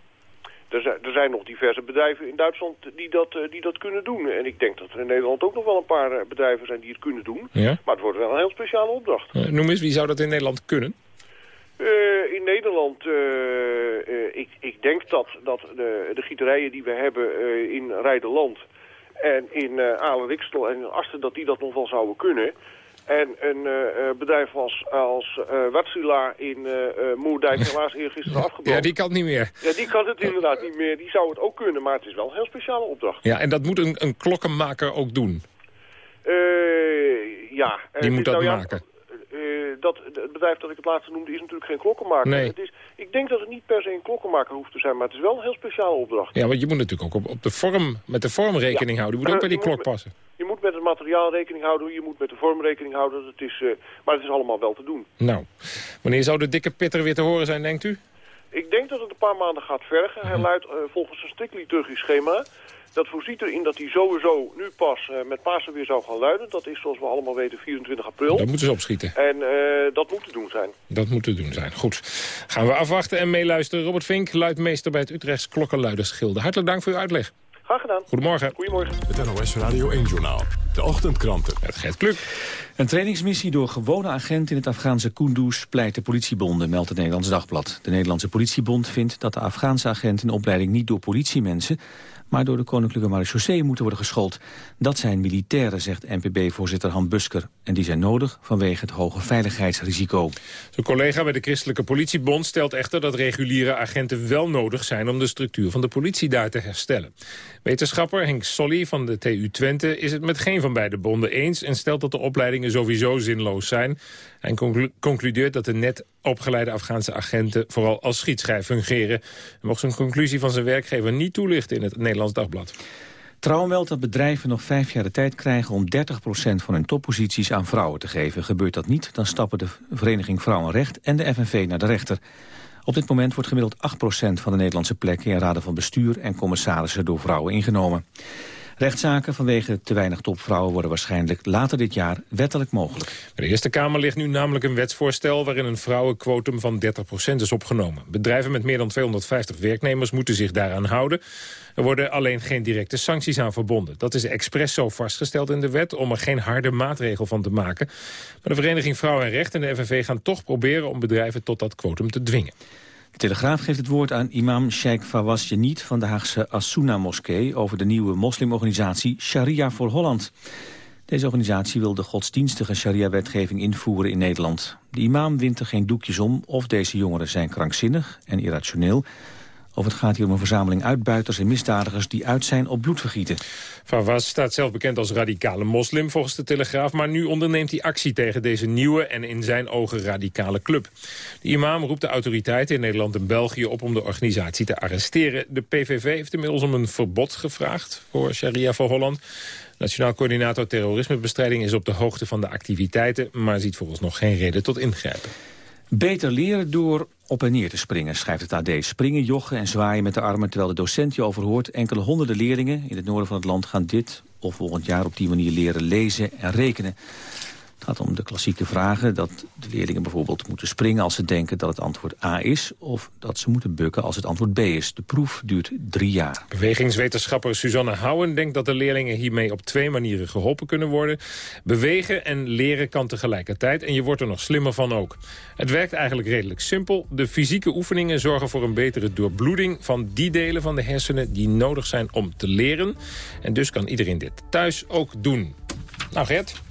Speaker 48: Er zijn, er zijn nog diverse bedrijven in Duitsland die dat, die dat kunnen doen. En ik denk dat er in Nederland ook nog wel een paar bedrijven zijn die het kunnen doen.
Speaker 4: Ja?
Speaker 48: Maar het wordt wel een heel speciale opdracht.
Speaker 4: noem eens, wie zou dat in Nederland kunnen?
Speaker 48: Uh, in Nederland, uh, uh, ik, ik denk dat, dat de, de gieterijen die we hebben in Rijdenland en in uh, Rikstel en Asten, dat die dat nog wel zouden kunnen. En een bedrijf als, als Watsula in Moerdijk helaas eergisteren afgebroken.
Speaker 4: Ja, die kan het niet meer.
Speaker 48: Ja, die kan het inderdaad niet meer. Die zou het ook kunnen, maar het is wel een heel speciale opdracht.
Speaker 4: Ja, en dat moet een, een klokkenmaker ook doen?
Speaker 48: ja.
Speaker 4: Die moet dat
Speaker 48: nou,
Speaker 4: maken?
Speaker 48: Ja, dat, het bedrijf dat ik het laatste noemde is natuurlijk geen klokkenmaker.
Speaker 4: Nee.
Speaker 48: Het is, ik denk dat het niet per se een klokkenmaker hoeft te zijn, maar het is wel een heel speciale opdracht.
Speaker 4: Ja, want je moet natuurlijk ook op, op de vorm, met de vorm rekening ja. houden. Je moet ook bij die klok passen.
Speaker 48: Je moet met het materiaal rekening houden, je moet met de vorm rekening houden. Het is, uh, maar het is allemaal wel te doen.
Speaker 4: Nou, wanneer zou de dikke pitter weer te horen zijn, denkt u?
Speaker 48: Ik denk dat het een paar maanden gaat vergen. Hij luidt uh, volgens een strikt liturgisch schema. Dat voorziet erin dat hij sowieso nu pas uh, met Pasen weer zou gaan luiden. Dat is zoals we allemaal weten 24 april.
Speaker 4: Dat moeten ze opschieten.
Speaker 48: En uh, dat moet te doen zijn.
Speaker 4: Dat moet te doen zijn. Goed. Gaan we afwachten en meeluisteren. Robert Vink, luidmeester bij het Utrechts Klokkenluidersgilde. Hartelijk dank voor uw uitleg.
Speaker 48: Graag gedaan.
Speaker 4: Goedemorgen.
Speaker 48: Goedemorgen.
Speaker 38: Het NOS Radio 1-journaal. De ochtendkranten.
Speaker 4: Het Gert Kluk.
Speaker 49: Een trainingsmissie door gewone agenten in het Afghaanse Kunduz pleit de politiebonden, meldt het Nederlands Dagblad. De Nederlandse politiebond vindt dat de Afghaanse agenten in opleiding niet door politiemensen, maar door de Koninklijke Marechaussee moeten worden geschoold. Dat zijn militairen, zegt NPB-voorzitter Han Busker. En die zijn nodig vanwege het hoge veiligheidsrisico.
Speaker 4: Zijn collega bij de Christelijke Politiebond stelt echter dat reguliere agenten wel nodig zijn om de structuur van de politie daar te herstellen. Wetenschapper Henk Solly van de TU Twente is het met geen van beide bonden eens en stelt dat de opleidingen sowieso zinloos zijn. Conclu concludeert dat de net opgeleide Afghaanse agenten vooral als schietschijf fungeren. Hij mocht zijn conclusie van zijn werkgever niet toelichten in het Nederlands Dagblad.
Speaker 49: Trouw meldt dat bedrijven nog vijf jaar de tijd krijgen om 30% van hun topposities aan vrouwen te geven. Gebeurt dat niet, dan stappen de Vereniging Vrouwenrecht en de FNV naar de rechter. Op dit moment wordt gemiddeld 8% van de Nederlandse plekken in raden van bestuur en commissarissen door vrouwen ingenomen. Rechtszaken vanwege te weinig topvrouwen worden waarschijnlijk later dit jaar wettelijk mogelijk.
Speaker 4: Bij de Eerste Kamer ligt nu namelijk een wetsvoorstel waarin een vrouwenquotum van 30% is opgenomen. Bedrijven met meer dan 250 werknemers moeten zich daaraan houden. Er worden alleen geen directe sancties aan verbonden. Dat is expres zo vastgesteld in de wet om er geen harde maatregel van te maken. Maar de Vereniging Vrouw en Recht en de FNV gaan toch proberen om bedrijven tot dat quotum te dwingen.
Speaker 49: De Telegraaf geeft het woord aan imam Sheikh Fawaz Jeniet van de Haagse Asuna-moskee over de nieuwe moslimorganisatie Sharia voor Holland. Deze organisatie wil de godsdienstige sharia-wetgeving invoeren in Nederland. De imam wint er geen doekjes om of deze jongeren zijn krankzinnig en irrationeel of het gaat hier om een verzameling uitbuiters en misdadigers die uit zijn op bloedvergieten.
Speaker 4: Fawaz staat zelf bekend als radicale moslim volgens de Telegraaf... maar nu onderneemt hij actie tegen deze nieuwe en in zijn ogen radicale club. De imam roept de autoriteiten in Nederland en België op om de organisatie te arresteren. De PVV heeft inmiddels om een verbod gevraagd voor Sharia voor Holland. Nationaal coördinator terrorismebestrijding is op de hoogte van de activiteiten... maar ziet volgens nog geen reden tot ingrijpen.
Speaker 49: Beter leren door op en neer te springen, schrijft het AD. Springen, joggen en zwaaien met de armen terwijl de docent je overhoort. Enkele honderden leerlingen in het noorden van het land gaan dit of volgend jaar op die manier leren lezen en rekenen. Gaat om de klassieke vragen dat de leerlingen bijvoorbeeld moeten springen als ze denken dat het antwoord A is... of dat ze moeten bukken als het antwoord B is. De proef duurt drie jaar.
Speaker 4: Bewegingswetenschapper Suzanne Houwen denkt dat de leerlingen hiermee op twee manieren geholpen kunnen worden. Bewegen en leren kan tegelijkertijd en je wordt er nog slimmer van ook. Het werkt eigenlijk redelijk simpel. De fysieke oefeningen zorgen voor een betere doorbloeding van die delen van de hersenen die nodig zijn om te leren. En dus kan iedereen dit thuis ook doen. Nou Gert,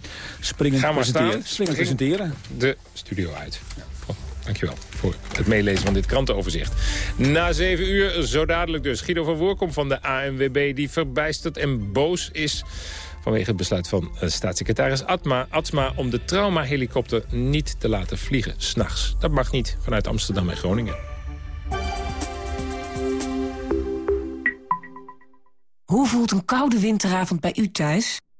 Speaker 49: Springen
Speaker 4: Ga maar
Speaker 49: presenteren.
Speaker 4: staan.
Speaker 49: Springen presenteren.
Speaker 4: de studio uit. Oh, dankjewel voor het meelezen van dit krantenoverzicht. Na zeven uur, zo dadelijk dus. Guido van Woerkom van de ANWB die verbijsterd en boos is... vanwege het besluit van eh, staatssecretaris Atma, Atsma... om de traumahelikopter niet te laten vliegen s'nachts. Dat mag niet vanuit Amsterdam en Groningen.
Speaker 50: Hoe voelt een koude winteravond bij u thuis?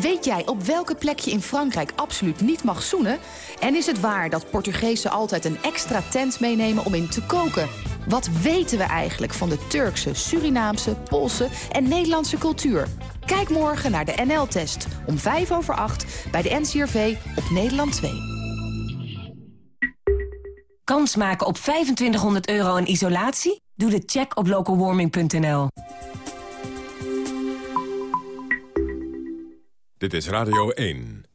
Speaker 51: Weet jij op welke plek je in Frankrijk absoluut niet mag zoenen? En is het waar dat Portugezen altijd een extra tent meenemen om in te koken? Wat weten we eigenlijk van de Turkse, Surinaamse, Poolse en Nederlandse cultuur? Kijk morgen naar de NL-test om 5 over 8 bij de NCRV op Nederland 2.
Speaker 50: Kans maken op 2500 euro aan isolatie? Doe de check op localwarming.nl.
Speaker 38: Dit is Radio 1.